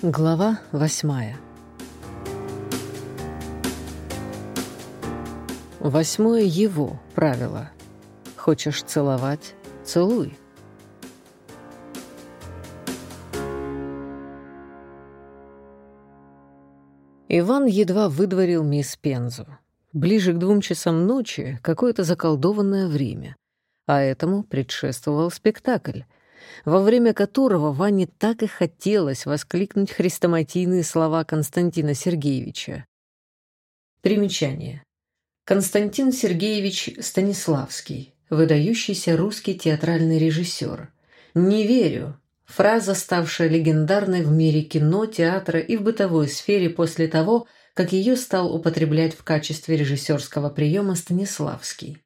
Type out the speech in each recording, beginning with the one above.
Глава восьмая Восьмое его правило. Хочешь целовать — целуй. Иван едва выдворил мисс Пензу. Ближе к двум часам ночи какое-то заколдованное время, а этому предшествовал спектакль — во время которого Ване так и хотелось воскликнуть хрестоматийные слова Константина Сергеевича. Примечание. Константин Сергеевич Станиславский, выдающийся русский театральный режиссер. «Не верю» — фраза, ставшая легендарной в мире кино, театра и в бытовой сфере после того, как ее стал употреблять в качестве режиссерского приема Станиславский.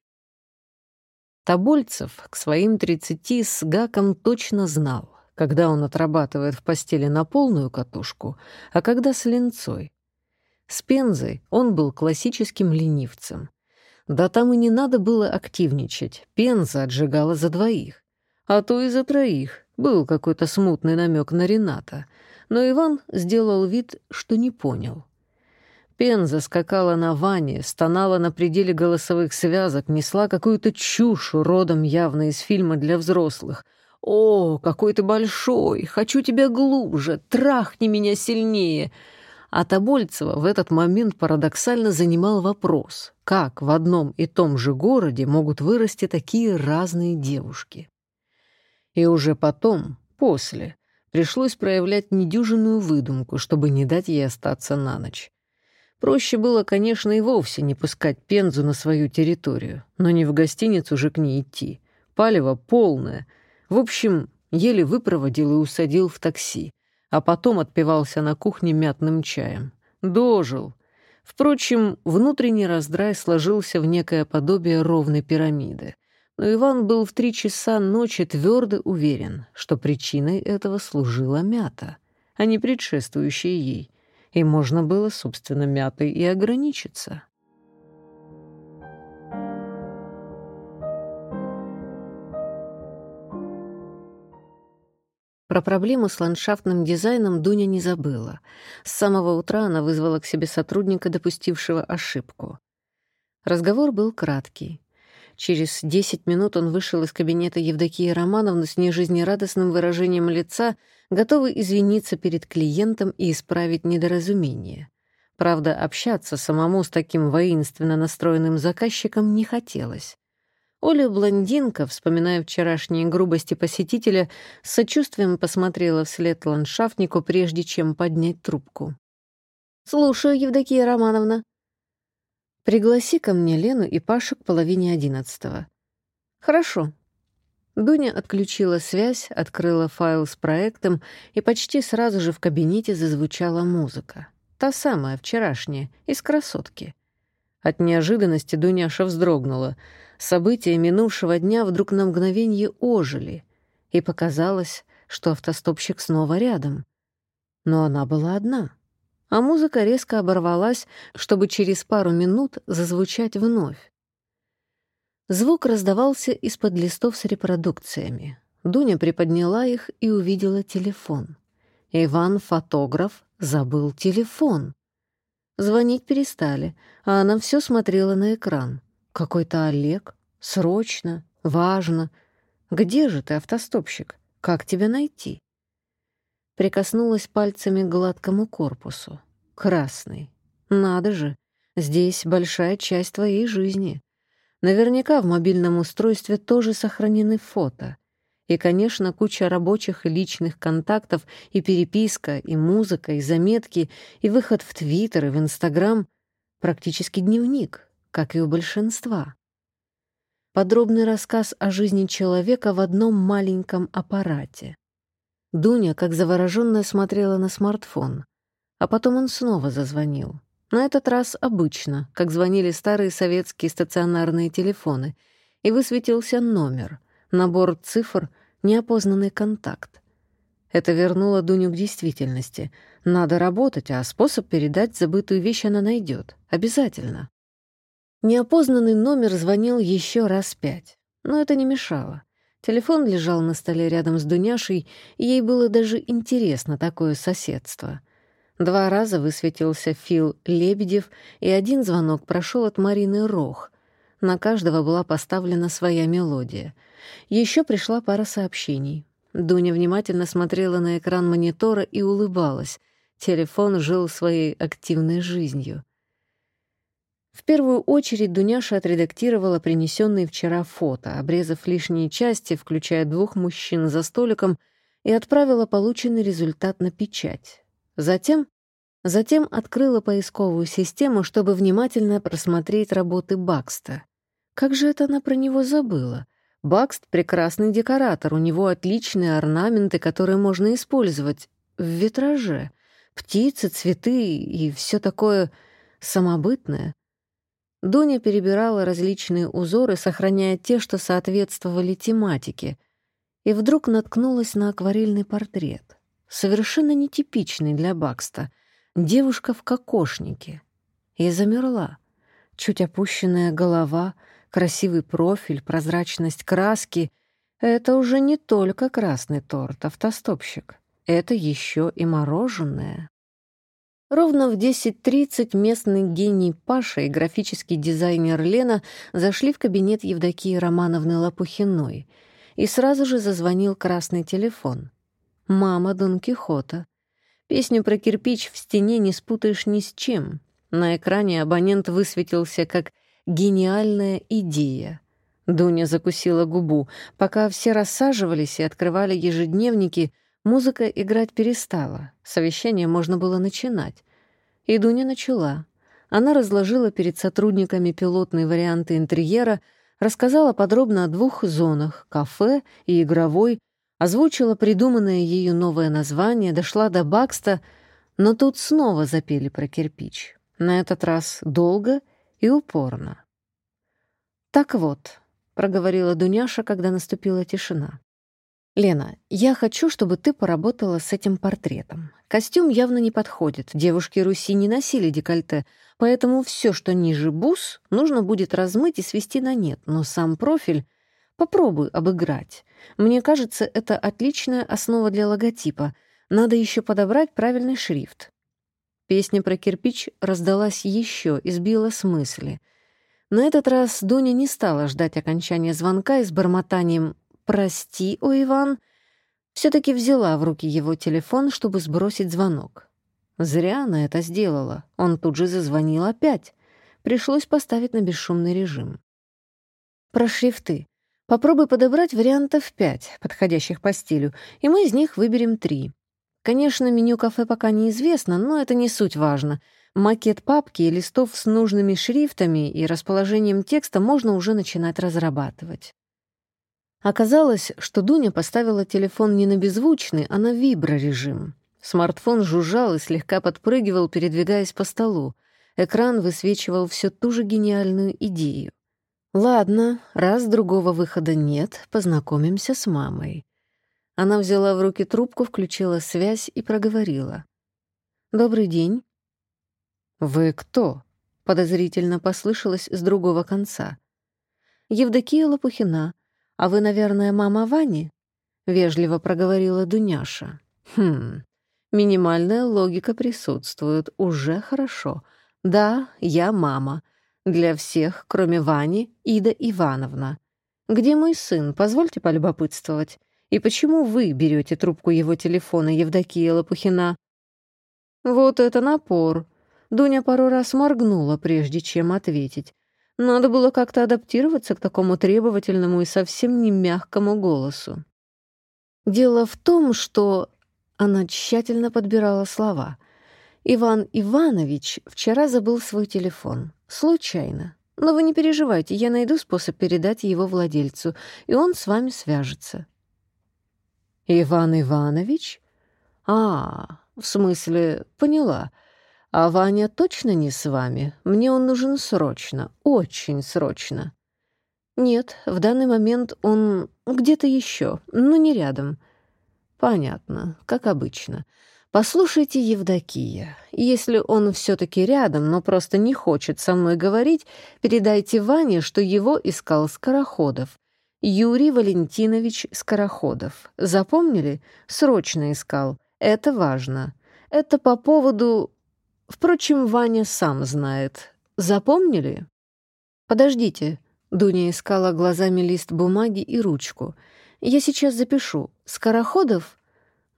Тобольцев к своим тридцати с гаком точно знал, когда он отрабатывает в постели на полную катушку, а когда с ленцой. С Пензой он был классическим ленивцем. Да там и не надо было активничать, Пенза отжигала за двоих. А то и за троих, был какой-то смутный намек на Рената. Но Иван сделал вид, что не понял. Пенза скакала на ване, стонала на пределе голосовых связок, несла какую-то чушь родом явно из фильма для взрослых. «О, какой ты большой! Хочу тебя глубже! Трахни меня сильнее!» А Тобольцева в этот момент парадоксально занимал вопрос, как в одном и том же городе могут вырасти такие разные девушки. И уже потом, после, пришлось проявлять недюжинную выдумку, чтобы не дать ей остаться на ночь. Проще было, конечно, и вовсе не пускать Пензу на свою территорию, но не в гостиницу же к ней идти. Палево полное. В общем, еле выпроводил и усадил в такси, а потом отпивался на кухне мятным чаем. Дожил. Впрочем, внутренний раздрай сложился в некое подобие ровной пирамиды. Но Иван был в три часа ночи твердо уверен, что причиной этого служила мята, а не предшествующая ей — и можно было, собственно, мятой и ограничиться. Про проблему с ландшафтным дизайном Дуня не забыла. С самого утра она вызвала к себе сотрудника, допустившего ошибку. Разговор был краткий. Через десять минут он вышел из кабинета Евдокии Романовны с нежизнерадостным выражением лица, готовый извиниться перед клиентом и исправить недоразумение. Правда, общаться самому с таким воинственно настроенным заказчиком не хотелось. Оля блондинка, вспоминая вчерашние грубости посетителя, с сочувствием посмотрела вслед ландшафтнику, прежде чем поднять трубку. «Слушаю, Евдокия Романовна», Пригласи ко мне Лену и Пашу к половине одиннадцатого. Хорошо. Дуня отключила связь, открыла файл с проектом, и почти сразу же в кабинете зазвучала музыка. Та самая, вчерашняя, из «Красотки». От неожиданности Дуняша вздрогнула. События минувшего дня вдруг на мгновение ожили, и показалось, что автостопщик снова рядом. Но она была одна — а музыка резко оборвалась, чтобы через пару минут зазвучать вновь. Звук раздавался из-под листов с репродукциями. Дуня приподняла их и увидела телефон. Иван, фотограф, забыл телефон. Звонить перестали, а она все смотрела на экран. Какой-то Олег. Срочно. Важно. Где же ты, автостопщик? Как тебя найти? Прикоснулась пальцами к гладкому корпусу. Красный. Надо же, здесь большая часть твоей жизни. Наверняка в мобильном устройстве тоже сохранены фото. И, конечно, куча рабочих и личных контактов, и переписка, и музыка, и заметки, и выход в Твиттер и в Инстаграм. Практически дневник, как и у большинства. Подробный рассказ о жизни человека в одном маленьком аппарате. Дуня, как завороженная, смотрела на смартфон. А потом он снова зазвонил. На этот раз обычно, как звонили старые советские стационарные телефоны, и высветился номер, набор цифр, неопознанный контакт. Это вернуло Дуню к действительности. Надо работать, а способ передать забытую вещь она найдет. Обязательно. Неопознанный номер звонил еще раз пять, но это не мешало. Телефон лежал на столе рядом с Дуняшей, и ей было даже интересно такое соседство. Два раза высветился Фил Лебедев, и один звонок прошел от Марины Рох. На каждого была поставлена своя мелодия. Еще пришла пара сообщений. Дуня внимательно смотрела на экран монитора и улыбалась. Телефон жил своей активной жизнью. В первую очередь Дуняша отредактировала принесенные вчера фото, обрезав лишние части, включая двух мужчин за столиком, и отправила полученный результат на печать. Затем, затем открыла поисковую систему, чтобы внимательно просмотреть работы Бакста. Как же это она про него забыла? Бакст — прекрасный декоратор, у него отличные орнаменты, которые можно использовать в витраже. Птицы, цветы и все такое самобытное — Дуня перебирала различные узоры, сохраняя те, что соответствовали тематике, и вдруг наткнулась на акварельный портрет, совершенно нетипичный для Бакста, девушка в кокошнике, и замерла. Чуть опущенная голова, красивый профиль, прозрачность краски — это уже не только красный торт, автостопщик. Это еще и мороженое. Ровно в 10.30 местный гений Паша и графический дизайнер Лена зашли в кабинет Евдокии Романовны Лопухиной, и сразу же зазвонил красный телефон. «Мама Дон Кихота». Песню про кирпич в стене не спутаешь ни с чем. На экране абонент высветился как «гениальная идея». Дуня закусила губу. Пока все рассаживались и открывали ежедневники, Музыка играть перестала, совещание можно было начинать. И Дуня начала. Она разложила перед сотрудниками пилотные варианты интерьера, рассказала подробно о двух зонах — кафе и игровой, озвучила придуманное ею новое название, дошла до Бакста, но тут снова запели про кирпич. На этот раз долго и упорно. «Так вот», — проговорила Дуняша, когда наступила тишина. «Лена, я хочу, чтобы ты поработала с этим портретом. Костюм явно не подходит. Девушки Руси не носили декольте, поэтому все, что ниже бус, нужно будет размыть и свести на нет. Но сам профиль попробуй обыграть. Мне кажется, это отличная основа для логотипа. Надо еще подобрать правильный шрифт». Песня про кирпич раздалась еще и сбила с мысли. На этот раз Дуня не стала ждать окончания звонка и с бормотанием «Прости, о Иван», все-таки взяла в руки его телефон, чтобы сбросить звонок. Зря она это сделала. Он тут же зазвонил опять. Пришлось поставить на бесшумный режим. Про шрифты. Попробуй подобрать вариантов пять, подходящих по стилю, и мы из них выберем три. Конечно, меню кафе пока неизвестно, но это не суть важно. Макет папки и листов с нужными шрифтами и расположением текста можно уже начинать разрабатывать. Оказалось, что Дуня поставила телефон не на беззвучный, а на виброрежим. Смартфон жужжал и слегка подпрыгивал, передвигаясь по столу. Экран высвечивал все ту же гениальную идею. «Ладно, раз другого выхода нет, познакомимся с мамой». Она взяла в руки трубку, включила связь и проговорила. «Добрый день». «Вы кто?» — подозрительно послышалось с другого конца. «Евдокия Лопухина, «А вы, наверное, мама Вани?» — вежливо проговорила Дуняша. «Хм, минимальная логика присутствует, уже хорошо. Да, я мама. Для всех, кроме Вани, Ида Ивановна. Где мой сын, позвольте полюбопытствовать. И почему вы берете трубку его телефона, Евдокия Лопухина?» «Вот это напор!» Дуня пару раз моргнула, прежде чем ответить. Надо было как-то адаптироваться к такому требовательному и совсем не мягкому голосу. Дело в том, что она тщательно подбирала слова. Иван Иванович вчера забыл свой телефон. Случайно. Но вы не переживайте, я найду способ передать его владельцу, и он с вами свяжется. Иван Иванович? А, в смысле, поняла. «А Ваня точно не с вами? Мне он нужен срочно, очень срочно». «Нет, в данный момент он где-то еще, но не рядом». «Понятно, как обычно. Послушайте, Евдокия, если он все-таки рядом, но просто не хочет со мной говорить, передайте Ване, что его искал Скороходов. Юрий Валентинович Скороходов. Запомнили? Срочно искал. Это важно. Это по поводу... Впрочем, Ваня сам знает. Запомнили? Подождите. Дуня искала глазами лист бумаги и ручку. Я сейчас запишу. Скороходов?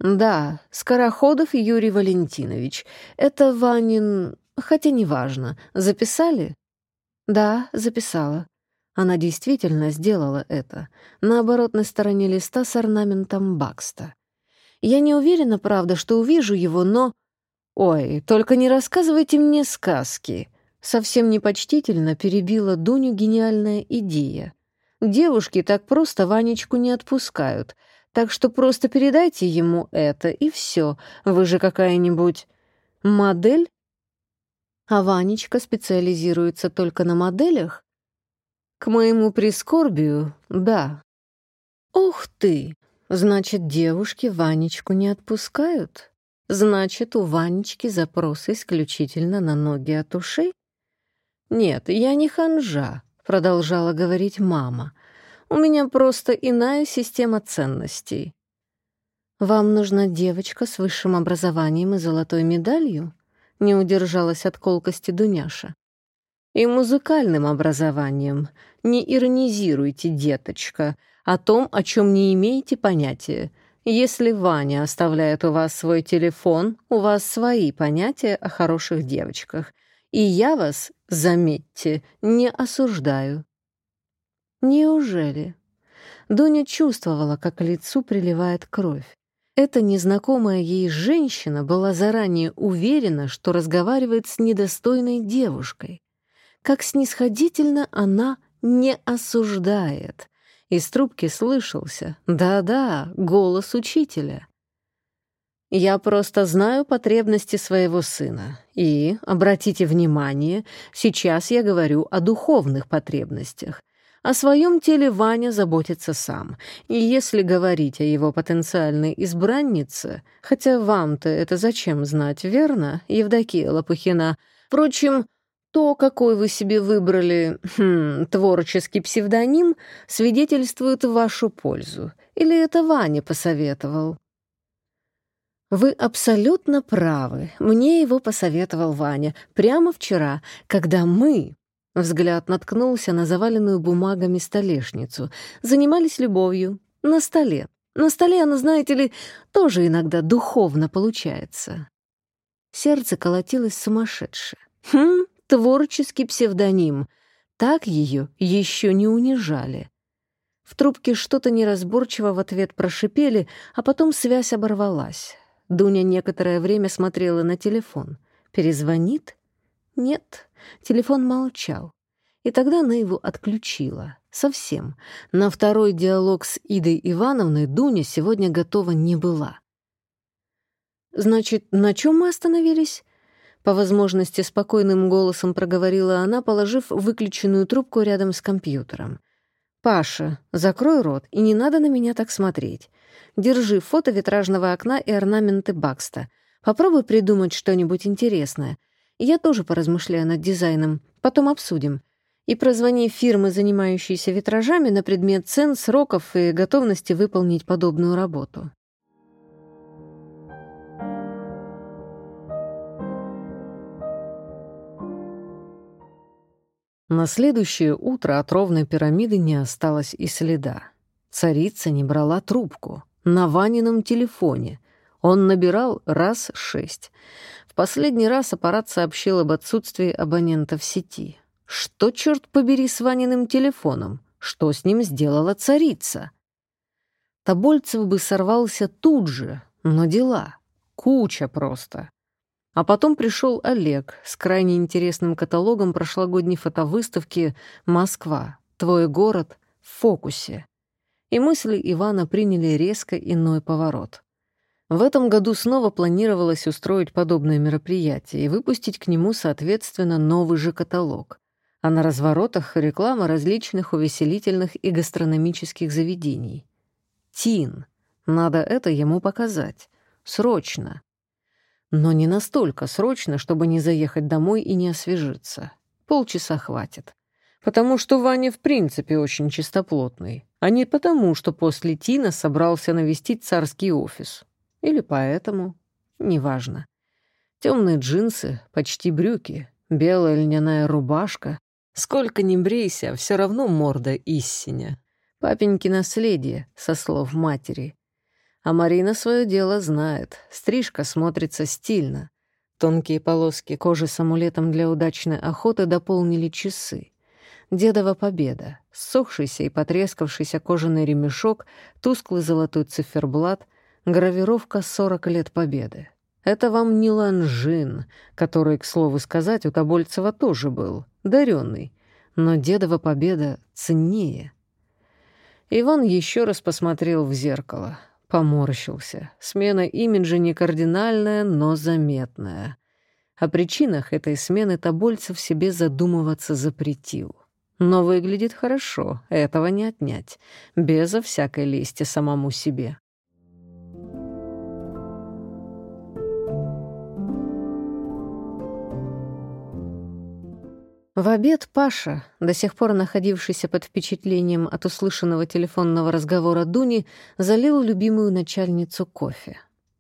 Да, Скороходов Юрий Валентинович. Это Ванин... Хотя неважно. Записали? Да, записала. Она действительно сделала это, на оборотной стороне листа с орнаментом Бакста. Я не уверена, правда, что увижу его, но... «Ой, только не рассказывайте мне сказки!» Совсем непочтительно перебила Дуню гениальная идея. Девушки так просто Ванечку не отпускают, так что просто передайте ему это, и все. Вы же какая-нибудь модель? А Ванечка специализируется только на моделях? К моему прискорбию, да. Ух ты! Значит, девушки Ванечку не отпускают? Значит, у Ванечки запрос исключительно на ноги от ушей? Нет, я не ханжа, продолжала говорить мама. У меня просто иная система ценностей. Вам нужна девочка с высшим образованием и золотой медалью? Не удержалась от колкости Дуняша и музыкальным образованием. Не иронизируйте, деточка, о том, о чем не имеете понятия. Если Ваня оставляет у вас свой телефон, у вас свои понятия о хороших девочках. И я вас, заметьте, не осуждаю. Неужели? Дуня чувствовала, как к лицу приливает кровь. Эта незнакомая ей женщина была заранее уверена, что разговаривает с недостойной девушкой как снисходительно она не осуждает. Из трубки слышался «Да-да, голос учителя». Я просто знаю потребности своего сына. И, обратите внимание, сейчас я говорю о духовных потребностях. О своем теле Ваня заботится сам. И если говорить о его потенциальной избраннице, хотя вам-то это зачем знать, верно, Евдокия Лопухина? Впрочем, то, какой вы себе выбрали хм, творческий псевдоним, свидетельствует в вашу пользу. Или это Ваня посоветовал? Вы абсолютно правы. Мне его посоветовал Ваня прямо вчера, когда мы... Взгляд наткнулся на заваленную бумагами столешницу. Занимались любовью. На столе. На столе она, знаете ли, тоже иногда духовно получается. Сердце колотилось сумасшедше. Хм, творческий псевдоним. Так ее еще не унижали. В трубке что-то неразборчиво в ответ прошипели, а потом связь оборвалась. Дуня некоторое время смотрела на телефон. Перезвонит? Нет, телефон молчал. И тогда она его отключила. Совсем. На второй диалог с Идой Ивановной Дуня сегодня готова не была. «Значит, на чем мы остановились?» По возможности спокойным голосом проговорила она, положив выключенную трубку рядом с компьютером. «Паша, закрой рот, и не надо на меня так смотреть. Держи фото витражного окна и орнаменты Бакста. Попробуй придумать что-нибудь интересное. Я тоже поразмышляю над дизайном, потом обсудим. И прозвони фирмы, занимающиеся витражами, на предмет цен, сроков и готовности выполнить подобную работу». На следующее утро от ровной пирамиды не осталось и следа. Царица не брала трубку. На Ванином телефоне. Он набирал раз шесть. Последний раз аппарат сообщил об отсутствии абонента в сети. Что, черт побери, с Ваниным телефоном? Что с ним сделала царица? Тобольцев бы сорвался тут же, но дела. Куча просто. А потом пришел Олег с крайне интересным каталогом прошлогодней фотовыставки «Москва. Твой город в фокусе». И мысли Ивана приняли резко иной поворот. В этом году снова планировалось устроить подобное мероприятие и выпустить к нему, соответственно, новый же каталог. А на разворотах реклама различных увеселительных и гастрономических заведений. Тин. Надо это ему показать. Срочно. Но не настолько срочно, чтобы не заехать домой и не освежиться. Полчаса хватит. Потому что Ваня в принципе очень чистоплотный. а не потому, что после Тина собрался навестить царский офис. Или поэтому, неважно. Темные джинсы, почти брюки, белая льняная рубашка. Сколько ни брейся, все равно морда истиня. Папеньки наследие, со слов матери. А Марина свое дело знает. Стрижка смотрится стильно. Тонкие полоски кожи с амулетом для удачной охоты дополнили часы. Дедова победа, ссохшийся и потрескавшийся кожаный ремешок, тусклый золотой циферблат, гравировка «40 лет победы». Это вам не Longines, который, к слову сказать, у Тобольцева тоже был, даренный, но дедова победа ценнее. Иван еще раз посмотрел в зеркало, поморщился. Смена имиджа не кардинальная, но заметная. О причинах этой смены Тобольцев себе задумываться запретил. Но выглядит хорошо, этого не отнять, безо всякой лести самому себе. В обед Паша, до сих пор находившийся под впечатлением от услышанного телефонного разговора Дуни, залил любимую начальницу кофе.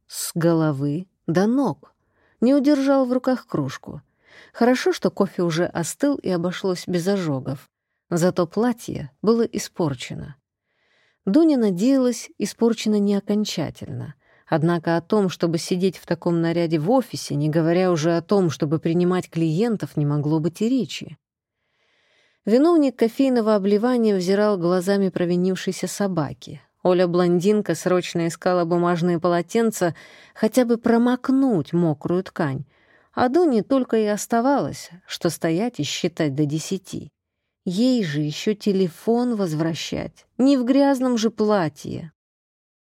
С головы до ног. Не удержал в руках кружку. Хорошо, что кофе уже остыл и обошлось без ожогов. Зато платье было испорчено. Дуня надеялась, испорчено не окончательно — Однако о том, чтобы сидеть в таком наряде в офисе, не говоря уже о том, чтобы принимать клиентов, не могло быть и речи. Виновник кофейного обливания взирал глазами провинившейся собаки. Оля-блондинка срочно искала бумажные полотенца, хотя бы промокнуть мокрую ткань. А Дуне только и оставалось, что стоять и считать до десяти. Ей же еще телефон возвращать, не в грязном же платье.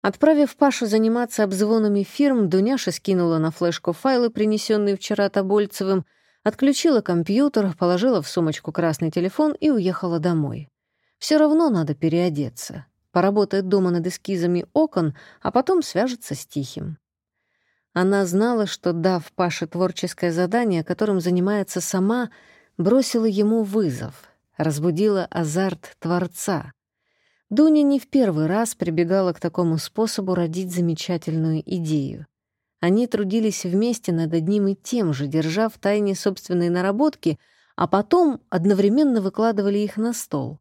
Отправив Пашу заниматься обзвонами фирм, Дуняша скинула на флешку файлы, принесенные вчера Тобольцевым, отключила компьютер, положила в сумочку красный телефон и уехала домой. Все равно надо переодеться. Поработает дома над эскизами окон, а потом свяжется с Тихим. Она знала, что, дав Паше творческое задание, которым занимается сама, бросила ему вызов, разбудила азарт Творца. Дуня не в первый раз прибегала к такому способу родить замечательную идею. Они трудились вместе над одним и тем же, держа в тайне собственные наработки, а потом одновременно выкладывали их на стол.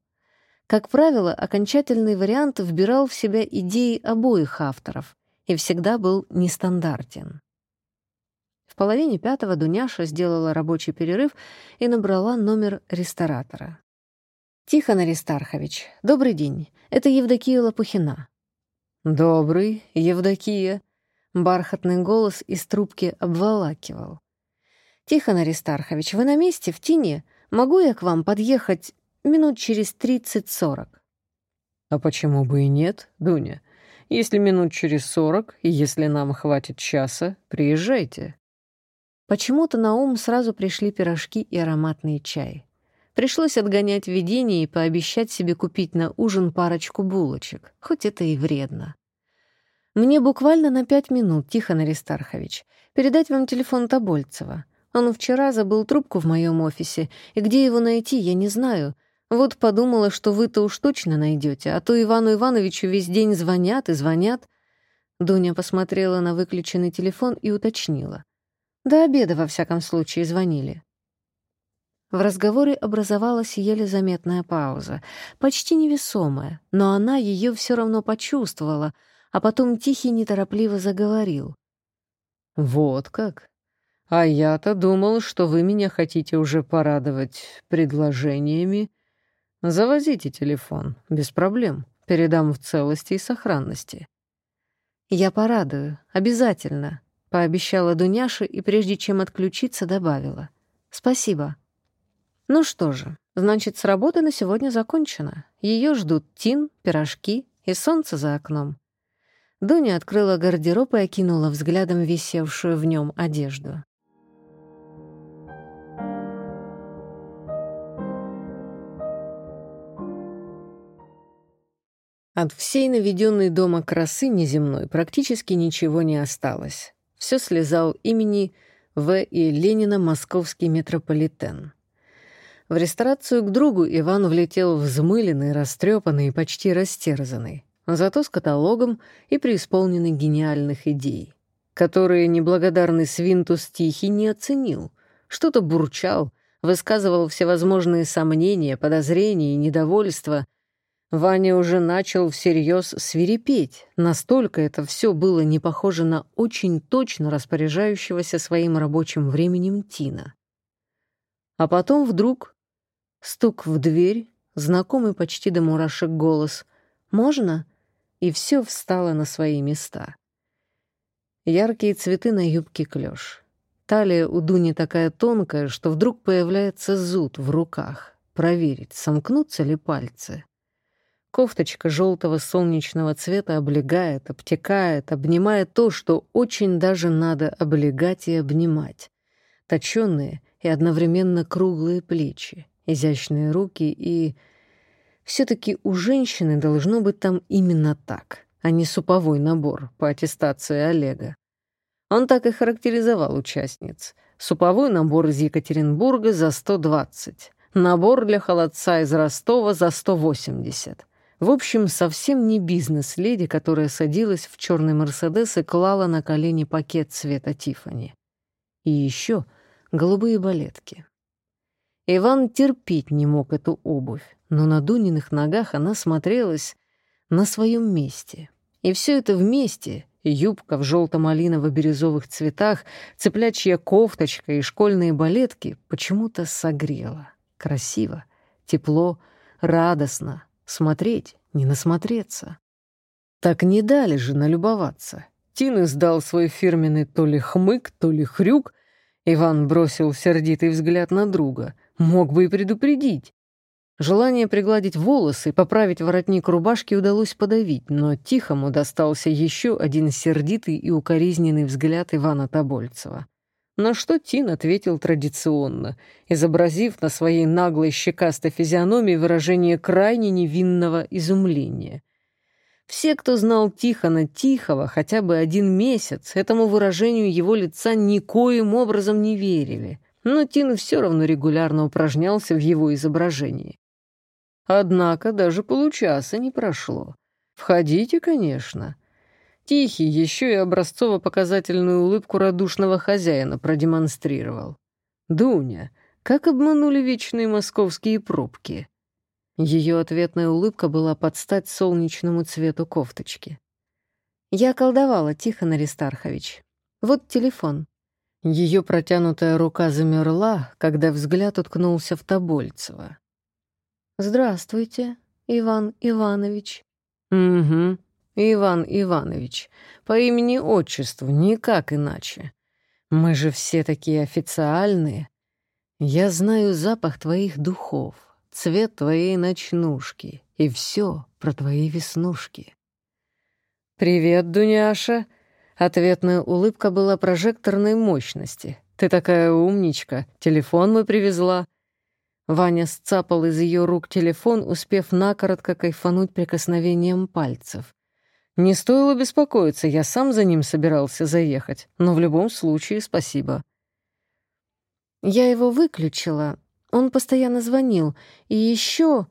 Как правило, окончательный вариант вбирал в себя идеи обоих авторов и всегда был нестандартен. В половине пятого Дуняша сделала рабочий перерыв и набрала номер ресторатора. «Тихон Аристархович, добрый день. Это Евдокия Лопухина». «Добрый, Евдокия», — бархатный голос из трубки обволакивал. «Тихон Аристархович, вы на месте, в тени? Могу я к вам подъехать минут через тридцать-сорок?» «А почему бы и нет, Дуня? Если минут через сорок, и если нам хватит часа, приезжайте». Почему-то на ум сразу пришли пирожки и ароматный чай. Пришлось отгонять видение и пообещать себе купить на ужин парочку булочек, хоть это и вредно. «Мне буквально на пять минут, Тихон Аристархович. Передать вам телефон Тобольцева. Он вчера забыл трубку в моем офисе, и где его найти, я не знаю. Вот подумала, что вы-то уж точно найдете, а то Ивану Ивановичу весь день звонят и звонят». Дуня посмотрела на выключенный телефон и уточнила. «До обеда, во всяком случае, звонили». В разговоре образовалась еле заметная пауза, почти невесомая, но она ее все равно почувствовала, а потом Тихий неторопливо заговорил. «Вот как? А я-то думал, что вы меня хотите уже порадовать предложениями. Завозите телефон, без проблем, передам в целости и сохранности». «Я порадую, обязательно», — пообещала Дуняша и прежде чем отключиться добавила. «Спасибо». Ну что же, значит, с работы на сегодня закончено. Ее ждут тин, пирожки и солнце за окном. Дуня открыла гардероб и окинула взглядом висевшую в нем одежду. От всей наведенной дома красы неземной практически ничего не осталось. Все слезал имени В. и Ленина московский метрополитен. В ресторацию к другу Иван влетел взмыленный, растрепанный и почти растерзанный, зато с каталогом и преисполненный гениальных идей, которые неблагодарный Свинтус Тихий не оценил, что-то бурчал, высказывал всевозможные сомнения, подозрения и недовольства. Ваня уже начал всерьез свирепеть, настолько это все было не похоже на очень точно распоряжающегося своим рабочим временем Тина. А потом вдруг Стук в дверь, знакомый почти до мурашек голос «Можно?» и все встало на свои места. Яркие цветы на юбке клёш. Талия у Дуни такая тонкая, что вдруг появляется зуд в руках. Проверить, сомкнутся ли пальцы. Кофточка желтого солнечного цвета облегает, обтекает, обнимает то, что очень даже надо облегать и обнимать. Точёные и одновременно круглые плечи, изящные руки и... Все-таки у женщины должно быть там именно так, а не суповой набор по аттестации Олега. Он так и характеризовал участниц. Суповой набор из Екатеринбурга за 120, набор для холодца из Ростова за 180. В общем, совсем не бизнес-леди, которая садилась в черный Мерседес и клала на колени пакет цвета Тифани. И еще голубые балетки. Иван терпеть не мог эту обувь, но на Дуниных ногах она смотрелась на своем месте. И все это вместе — юбка в желто-малиново-бирюзовых цветах, цыплячья кофточка и школьные балетки — почему-то согрело. Красиво, тепло, радостно. Смотреть, не насмотреться. Так не дали же налюбоваться. Тин издал свой фирменный то ли хмык, то ли хрюк. Иван бросил сердитый взгляд на друга — Мог бы и предупредить. Желание пригладить волосы поправить воротник рубашки удалось подавить, но Тихому достался еще один сердитый и укоризненный взгляд Ивана Тобольцева. На что Тин ответил традиционно, изобразив на своей наглой щекастой физиономии выражение крайне невинного изумления. Все, кто знал Тихона Тихого хотя бы один месяц, этому выражению его лица никоим образом не верили — но Тин все равно регулярно упражнялся в его изображении. Однако даже получаса не прошло. Входите, конечно. Тихий еще и образцово-показательную улыбку радушного хозяина продемонстрировал. «Дуня, как обманули вечные московские пробки?» Ее ответная улыбка была под стать солнечному цвету кофточки. «Я колдовала, Тихон Аристархович. Вот телефон. Ее протянутая рука замерла, когда взгляд уткнулся в Тобольцева. «Здравствуйте, Иван Иванович». «Угу, Иван Иванович. По имени-отчеству, никак иначе. Мы же все такие официальные. Я знаю запах твоих духов, цвет твоей ночнушки и все про твои веснушки». «Привет, Дуняша», Ответная улыбка была прожекторной мощности. «Ты такая умничка, телефон мы привезла». Ваня сцапал из ее рук телефон, успев накоротко кайфануть прикосновением пальцев. Не стоило беспокоиться, я сам за ним собирался заехать, но в любом случае спасибо. Я его выключила. Он постоянно звонил. И еще...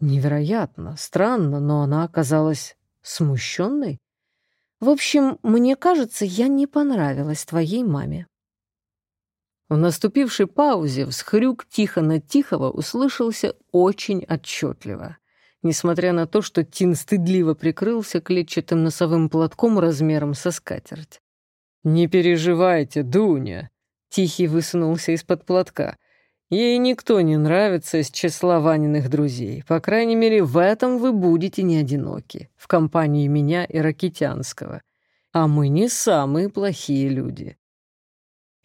Невероятно, странно, но она оказалась смущенной. В общем, мне кажется, я не понравилась твоей маме». В наступившей паузе всхрюк Тихона Тихого услышался очень отчетливо. Несмотря на то, что Тин стыдливо прикрылся клетчатым носовым платком размером со скатерть. «Не переживайте, Дуня!» Тихий высунулся из-под платка. Ей никто не нравится из числа Ваниных друзей. По крайней мере, в этом вы будете не одиноки, в компании меня и Ракитянского. А мы не самые плохие люди».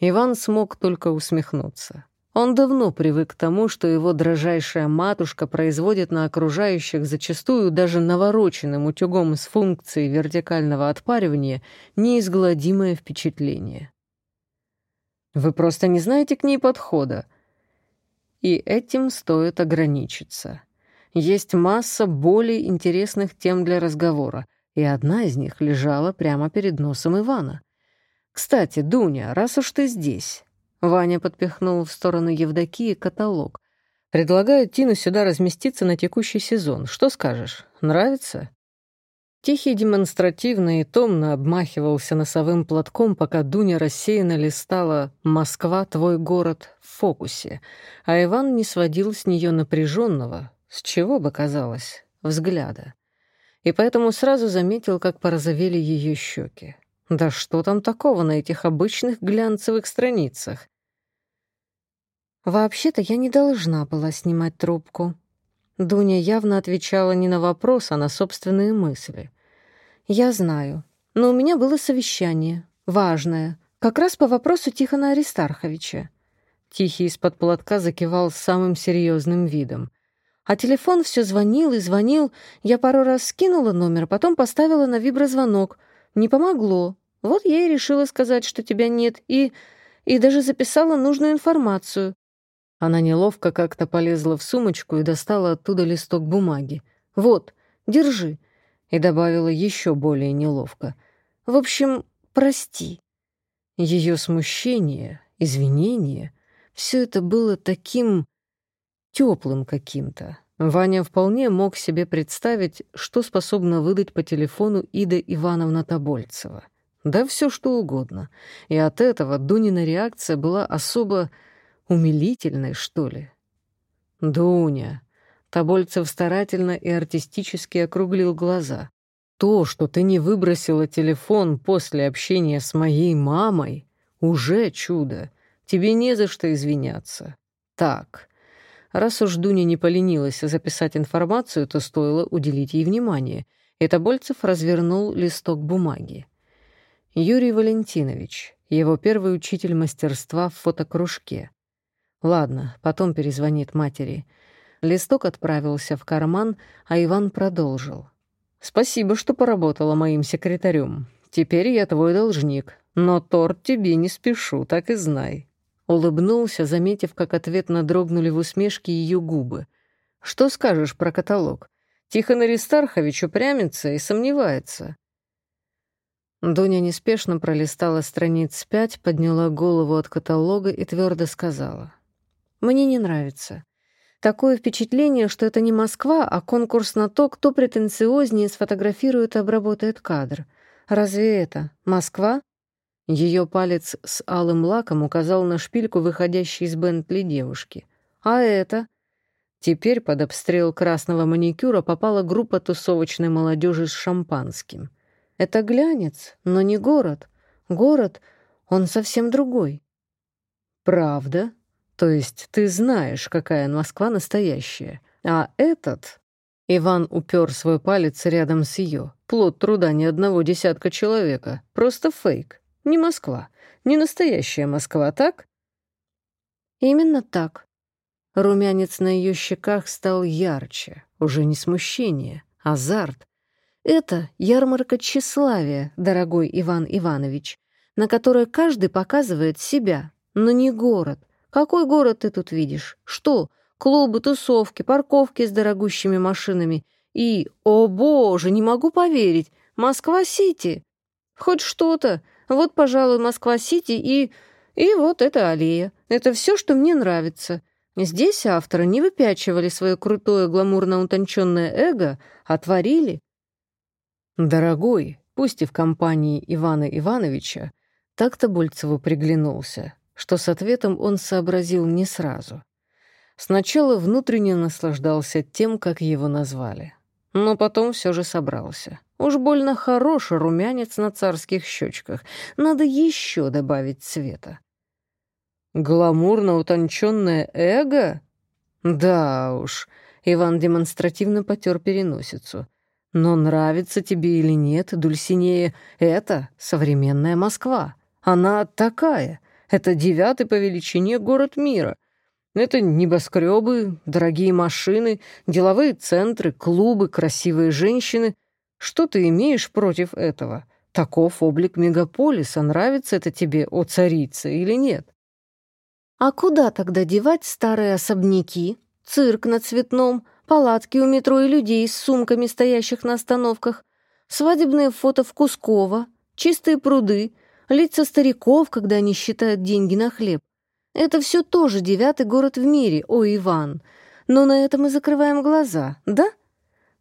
Иван смог только усмехнуться. Он давно привык к тому, что его дрожайшая матушка производит на окружающих зачастую даже навороченным утюгом с функцией вертикального отпаривания неизгладимое впечатление. «Вы просто не знаете к ней подхода», и этим стоит ограничиться. Есть масса более интересных тем для разговора, и одна из них лежала прямо перед носом Ивана. «Кстати, Дуня, раз уж ты здесь...» Ваня подпихнул в сторону Евдокии каталог. Предлагают Тину сюда разместиться на текущий сезон. Что скажешь? Нравится?» Тихий демонстративно и томно обмахивался носовым платком, пока Дуня рассеянно листала «Москва, твой город» в фокусе, а Иван не сводил с нее напряженного, с чего бы казалось, взгляда. И поэтому сразу заметил, как порозовели ее щеки. Да что там такого на этих обычных глянцевых страницах? «Вообще-то я не должна была снимать трубку», Дуня явно отвечала не на вопрос, а на собственные мысли. «Я знаю, но у меня было совещание, важное, как раз по вопросу Тихона Аристарховича». Тихий из-под платка закивал с самым серьезным видом. А телефон все звонил и звонил. Я пару раз скинула номер, потом поставила на виброзвонок. Не помогло. Вот я и решила сказать, что тебя нет, и... и даже записала нужную информацию. Она неловко как-то полезла в сумочку и достала оттуда листок бумаги. «Вот, держи», и добавила еще более неловко. «В общем, прости». Ее смущение, извинение — все это было таким теплым каким-то. Ваня вполне мог себе представить, что способна выдать по телефону Ида Ивановна Тобольцева. Да все что угодно. И от этого Дунина реакция была особо Умилительной, что ли? Дуня. Тобольцев старательно и артистически округлил глаза. То, что ты не выбросила телефон после общения с моей мамой, уже чудо. Тебе не за что извиняться. Так, раз уж Дуня не поленилась записать информацию, то стоило уделить ей внимание. И Тобольцев развернул листок бумаги. Юрий Валентинович, его первый учитель мастерства в фотокружке. Ладно, потом перезвонит матери. Листок отправился в карман, а Иван продолжил. «Спасибо, что поработала моим секретарем. Теперь я твой должник, но торт тебе не спешу, так и знай». Улыбнулся, заметив, как ответно дрогнули в усмешке ее губы. «Что скажешь про каталог? Тихон Аристархович упрямится и сомневается». Дуня неспешно пролистала страниц пять, подняла голову от каталога и твердо сказала. Мне не нравится. Такое впечатление, что это не Москва, а конкурс на то, кто претенциознее сфотографирует и обработает кадр. Разве это Москва? Ее палец с алым лаком указал на шпильку, выходящей из Бентли девушки. А это? Теперь под обстрел красного маникюра попала группа тусовочной молодежи с шампанским. Это глянец, но не город. Город, он совсем другой. Правда? То есть ты знаешь, какая Москва настоящая. А этот...» Иван упер свой палец рядом с ее. Плод труда ни одного десятка человека. Просто фейк. Не Москва. Не настоящая Москва, так? Именно так. Румянец на ее щеках стал ярче. Уже не смущение, азарт. Это ярмарка тщеславия, дорогой Иван Иванович, на которой каждый показывает себя, но не город, какой город ты тут видишь? Что? Клубы, тусовки, парковки с дорогущими машинами. И, о боже, не могу поверить, Москва-Сити. Хоть что-то. Вот, пожалуй, Москва-Сити и... И вот эта аллея. Это все, что мне нравится. Здесь авторы не выпячивали свое крутое гламурно-утонченное эго, а творили. Дорогой, пусть и в компании Ивана Ивановича, так-то Больцеву приглянулся что с ответом он сообразил не сразу. Сначала внутренне наслаждался тем, как его назвали. Но потом все же собрался. Уж больно хороший румянец на царских щечках. Надо еще добавить цвета. Гламурно утонченное эго? Да уж. Иван демонстративно потер переносицу. Но нравится тебе или нет, Дульсинея, это современная Москва. Она такая — это девятый по величине город мира. Это небоскребы, дорогие машины, деловые центры, клубы, красивые женщины. Что ты имеешь против этого? Таков облик мегаполиса. Нравится это тебе, о царица, или нет? А куда тогда девать старые особняки, цирк на цветном, палатки у метро и людей с сумками, стоящих на остановках, свадебные фото в Кусково, чистые пруды, лица стариков, когда они считают деньги на хлеб. Это все тоже девятый город в мире, о, Иван. Но на это мы закрываем глаза, да?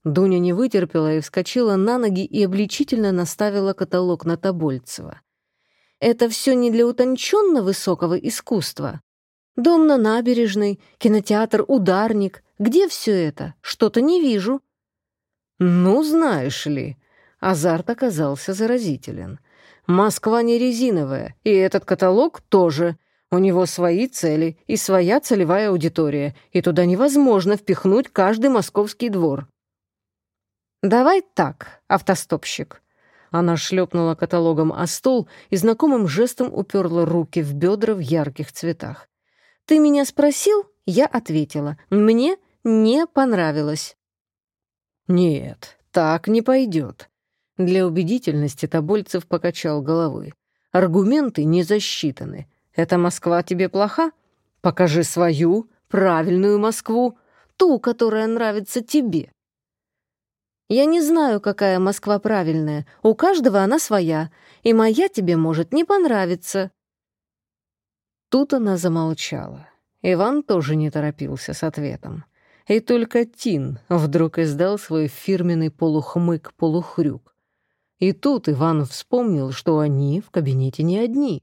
Дуня не вытерпела и вскочила на ноги и обличительно наставила каталог на Тобольцева. Это все не для утонченно высокого искусства. Дом на набережной, кинотеатр «Ударник». Где все это? Что-то не вижу. Ну, знаешь ли, азарт оказался заразителен. Москва не резиновая, и этот каталог тоже. У него свои цели и своя целевая аудитория, и туда невозможно впихнуть каждый московский двор. «Давай так, автостопщик». Она шлепнула каталогом о стол и знакомым жестом уперла руки в бедра в ярких цветах. «Ты меня спросил?» Я ответила. «Мне не понравилось». «Нет, так не пойдет». Для убедительности Тобольцев покачал головой. «Аргументы не засчитаны. Эта Москва тебе плоха? Покажи свою, правильную Москву, ту, которая нравится тебе». Я не знаю, какая Москва правильная. У каждого она своя, и моя тебе может не понравиться». Тут она замолчала. Иван тоже не торопился с ответом. И только Тин вдруг издал свой фирменный полухмык-полухрюк. И тут Иван вспомнил, что они в кабинете не одни,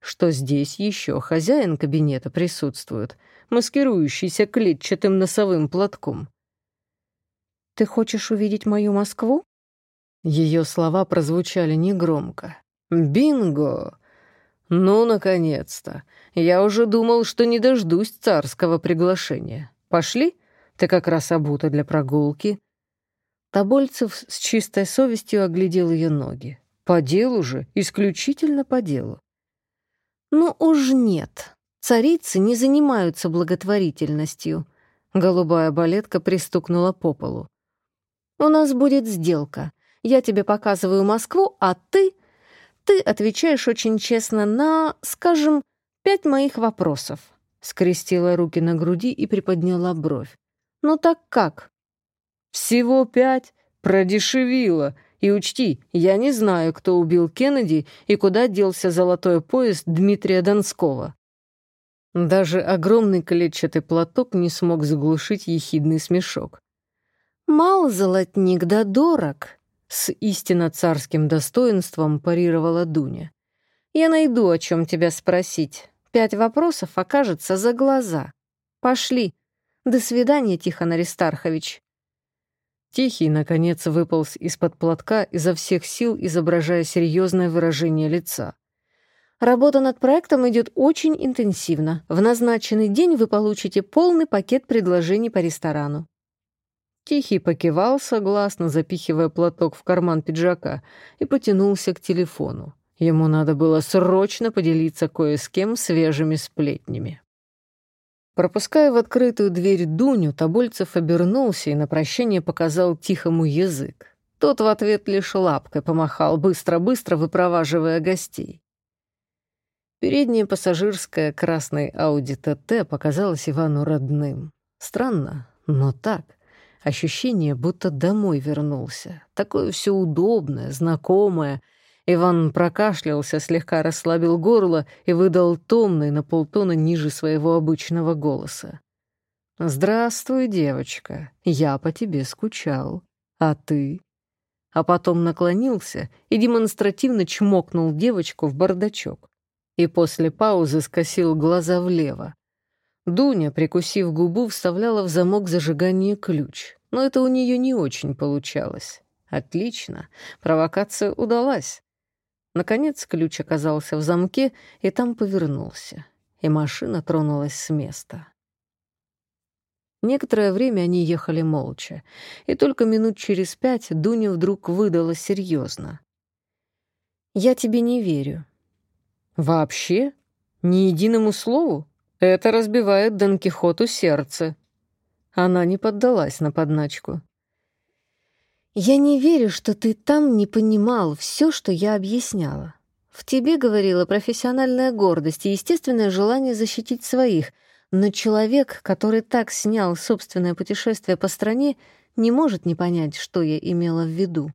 что здесь еще хозяин кабинета присутствует, маскирующийся клетчатым носовым платком. «Ты хочешь увидеть мою Москву?» Ее слова прозвучали негромко. «Бинго! Ну, наконец-то! Я уже думал, что не дождусь царского приглашения. Пошли? Ты как раз обута для прогулки». Тобольцев с чистой совестью оглядел ее ноги. По делу же, исключительно по делу. «Ну уж нет. Царицы не занимаются благотворительностью». Голубая балетка пристукнула по полу. У нас будет сделка. Я тебе показываю Москву, а ты... Ты отвечаешь очень честно на, скажем, пять моих вопросов». Скрестила руки на груди и приподняла бровь. «Ну так как?» «Всего пять? Продешевило. И учти, я не знаю, кто убил Кеннеди и куда делся золотой пояс Дмитрия Донского». Даже огромный клетчатый платок не смог заглушить ехидный смешок. «Мал золотник да дорог», — с истинно царским достоинством парировала Дуня. «Я найду, о чем тебя спросить. Пять вопросов окажется за глаза. Пошли. До свидания, Тихон Аристархович». Тихий, наконец, выполз из-под платка, изо всех сил изображая серьезное выражение лица. Работа над проектом идет очень интенсивно. В назначенный день вы получите полный пакет предложений по ресторану. Тихий покивал согласно, запихивая платок в карман пиджака, и потянулся к телефону. Ему надо было срочно поделиться кое с кем свежими сплетнями. Пропуская в открытую дверь Дуню, Тобольцев обернулся и на прощание показал Тихому язык. Тот в ответ лишь лапкой помахал, быстро-быстро выпроваживая гостей. Передняя пассажирская красной Ауди ТТ показалась Ивану родным. Странно, но так. Ощущение, будто домой вернулся. Такое все удобное, знакомое. Иван прокашлялся, слегка расслабил горло и выдал томный на полтона ниже своего обычного голоса. «Здравствуй, девочка. Я по тебе скучал. А ты?» А потом наклонился и демонстративно чмокнул девочку в бардачок. И после паузы скосил глаза влево. Дуня, прикусив губу, вставляла в замок зажигания ключ но это у нее не очень получалось. Отлично, провокация удалась. Наконец ключ оказался в замке, и там повернулся, и машина тронулась с места. Некоторое время они ехали молча, и только минут через пять Дуня вдруг выдала серьезно. «Я тебе не верю». «Вообще? Ни единому слову? Это разбивает Дон Кихоту сердце», она не поддалась на подначку. «Я не верю, что ты там не понимал все, что я объясняла. В тебе говорила профессиональная гордость и естественное желание защитить своих, но человек, который так снял собственное путешествие по стране, не может не понять, что я имела в виду».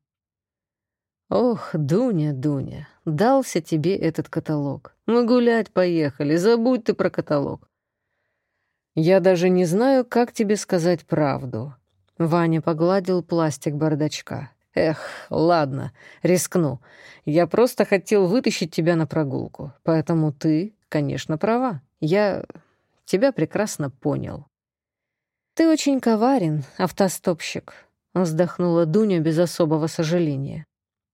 Ох, Дуня, Дуня, дался тебе этот каталог. Мы гулять поехали, забудь ты про каталог. Я даже не знаю, как тебе сказать правду. Ваня погладил пластик бардачка. Эх, ладно, рискну. Я просто хотел вытащить тебя на прогулку. Поэтому ты, конечно, права. Я тебя прекрасно понял. Ты очень коварен, автостопщик, вздохнула Дуня без особого сожаления.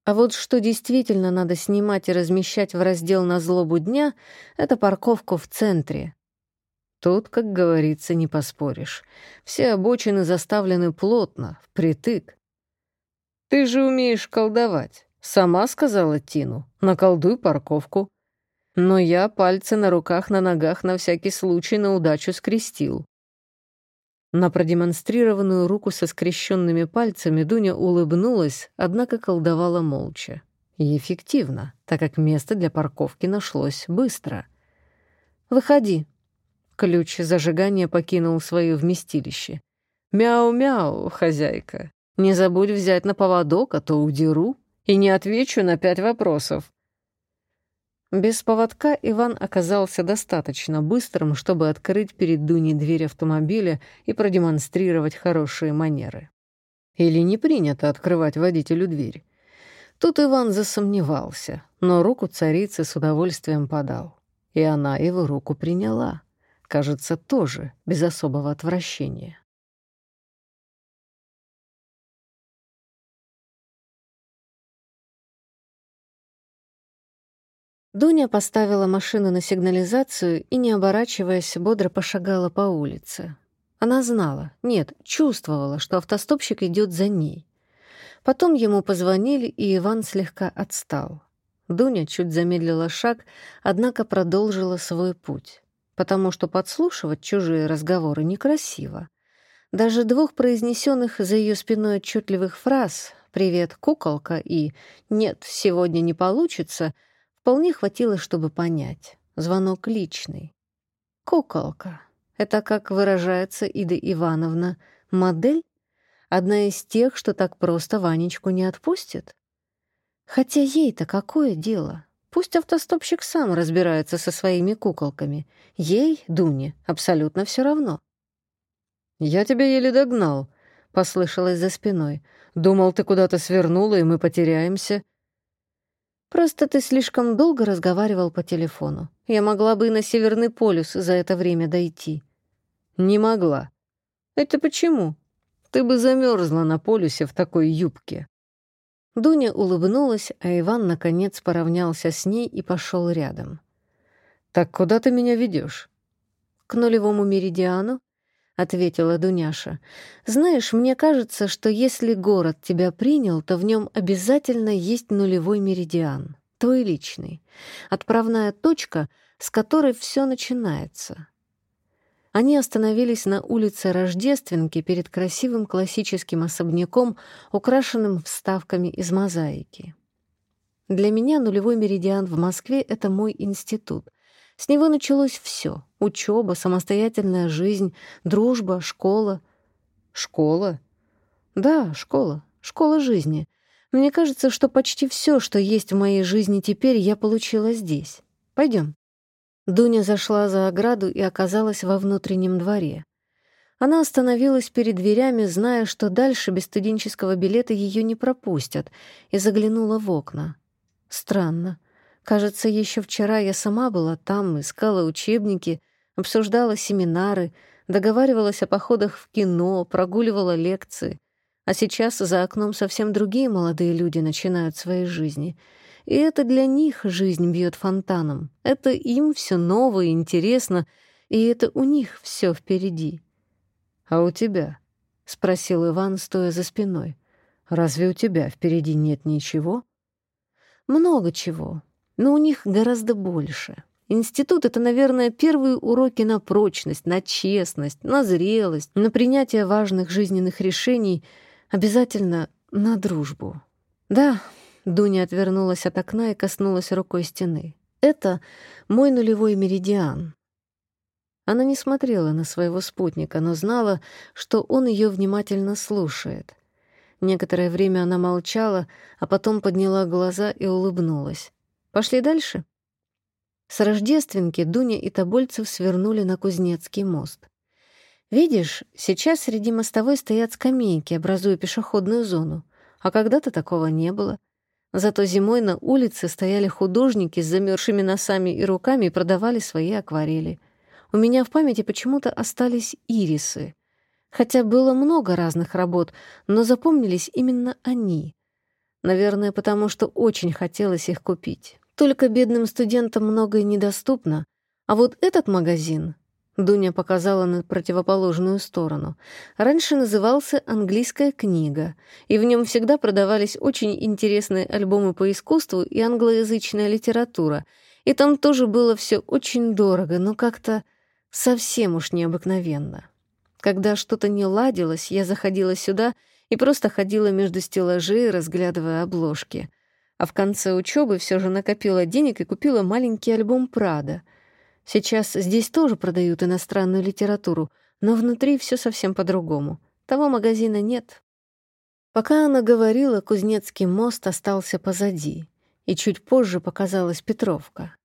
А вот что действительно надо снимать и размещать в раздел на злобу дня, это парковку в центре. Тут, как говорится, не поспоришь. Все обочины заставлены плотно, впритык. Ты же умеешь колдовать. Сама сказала Тину. Наколдуй парковку. Но я пальцы на руках, на ногах на всякий случай на удачу скрестил. На продемонстрированную руку со скрещенными пальцами Дуня улыбнулась, однако колдовала молча. И эффективно, так как место для парковки нашлось быстро. «Выходи». Ключ зажигания покинул свое вместилище. «Мяу-мяу, хозяйка. Не забудь взять на поводок, а то удеру, и не отвечу на пять вопросов». Без поводка Иван оказался достаточно быстрым, чтобы открыть перед Дуней дверь автомобиля и продемонстрировать хорошие манеры. Или не принято открывать водителю дверь. Тут Иван засомневался, но руку царицы с удовольствием подал. И она его руку приняла. Кажется, тоже без особого отвращения. Дуня поставила машину на сигнализацию и, не оборачиваясь, бодро пошагала по улице. Она знала, нет, чувствовала, что автостопщик идет за ней. Потом ему позвонили, и Иван слегка отстал. Дуня чуть замедлила шаг, однако продолжила свой путь, потому что подслушивать чужие разговоры некрасиво. Даже двух произнесенных за ее спиной отчетливых фраз «Привет, куколка» и «Нет, сегодня не получится» — Вполне хватило, чтобы понять. Звонок личный. Куколка. Это, как выражается Ида Ивановна, модель? Одна из тех, что так просто Ванечку не отпустит? Хотя ей-то какое дело? Пусть автостопщик сам разбирается со своими куколками. Ей, Дуне, абсолютно все равно. «Я тебя еле догнал», — послышалось за спиной. «Думал, ты куда-то свернула, и мы потеряемся». Просто ты слишком долго разговаривал по телефону. Я могла бы и на Северный полюс за это время дойти. Не могла. Это почему? Ты бы замерзла на полюсе в такой юбке. Дуня улыбнулась, а Иван наконец поравнялся с ней и пошел рядом. Так куда ты меня ведешь? К нулевому меридиану? ответила Дуняша. Знаешь, мне кажется, что если город тебя принял, то в нем обязательно есть нулевой меридиан, твой личный, отправная точка, с которой все начинается. Они остановились на улице Рождественки перед красивым классическим особняком, украшенным вставками из мозаики. Для меня нулевой меридиан в Москве — это мой институт, с него началось все: учеба, самостоятельная жизнь, дружба, школа. Школа? Да, школа. Школа жизни. Мне кажется, что почти все, что есть в моей жизни теперь, я получила здесь. Пойдем. Дуня зашла за ограду и оказалась во внутреннем дворе. Она остановилась перед дверями, зная, что дальше без студенческого билета ее не пропустят, и заглянула в окна. Странно. Кажется, еще вчера я сама была там, искала учебники, обсуждала семинары, договаривалась о походах в кино, прогуливала лекции. А сейчас за окном совсем другие молодые люди начинают свои жизни. И это для них жизнь бьет фонтаном. Это им все новое и интересно, и это у них все впереди. «А у тебя?» — спросил Иван, стоя за спиной. «Разве у тебя впереди нет ничего?» «Много чего но у них гораздо больше. Институт — это, наверное, первые уроки на прочность, на честность, на зрелость, на принятие важных жизненных решений, обязательно на дружбу. Да, Дуня отвернулась от окна и коснулась рукой стены. Это мой нулевой меридиан. Она не смотрела на своего спутника, но знала, что он ее внимательно слушает. Некоторое время она молчала, а потом подняла глаза и улыбнулась. «Пошли дальше?» С Рождественки Дуня и Тобольцев свернули на Кузнецкий мост. «Видишь, сейчас среди мостовой стоят скамейки, образуя пешеходную зону, а когда-то такого не было. Зато зимой на улице стояли художники с замерзшими носами и руками и продавали свои акварели. У меня в памяти почему-то остались ирисы. Хотя было много разных работ, но запомнились именно они. Наверное, потому что очень хотелось их купить. Только бедным студентам многое недоступно. А вот этот магазин Дуня показала на противоположную сторону. Раньше назывался «Английская книга», и в нем всегда продавались очень интересные альбомы по искусству и англоязычная литература. И там тоже было все очень дорого, но как-то совсем уж необыкновенно. Когда что-то не ладилось, я заходила сюда и просто ходила между стеллажей, разглядывая обложки. А в конце учебы все же накопила денег и купила маленький альбом «Прада», Сейчас здесь тоже продают иностранную литературу, но внутри все совсем по-другому. Того магазина нет. Пока она говорила, Кузнецкий мост остался позади, и чуть позже показалась Петровка.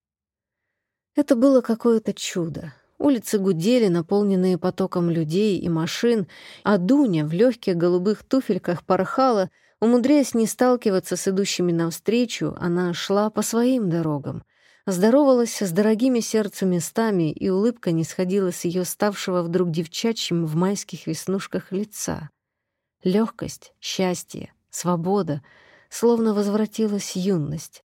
Это было какое-то чудо. Улицы гудели, наполненные потоком людей и машин, а Дуня в легких голубых туфельках порхала, умудряясь не сталкиваться с идущими навстречу, она шла по своим дорогам, здоровалась с дорогими сердцу местами, и улыбка не сходила с ее ставшего вдруг девчачьим в майских веснушках лица. Легкость, счастье, свобода, словно возвратилась юность.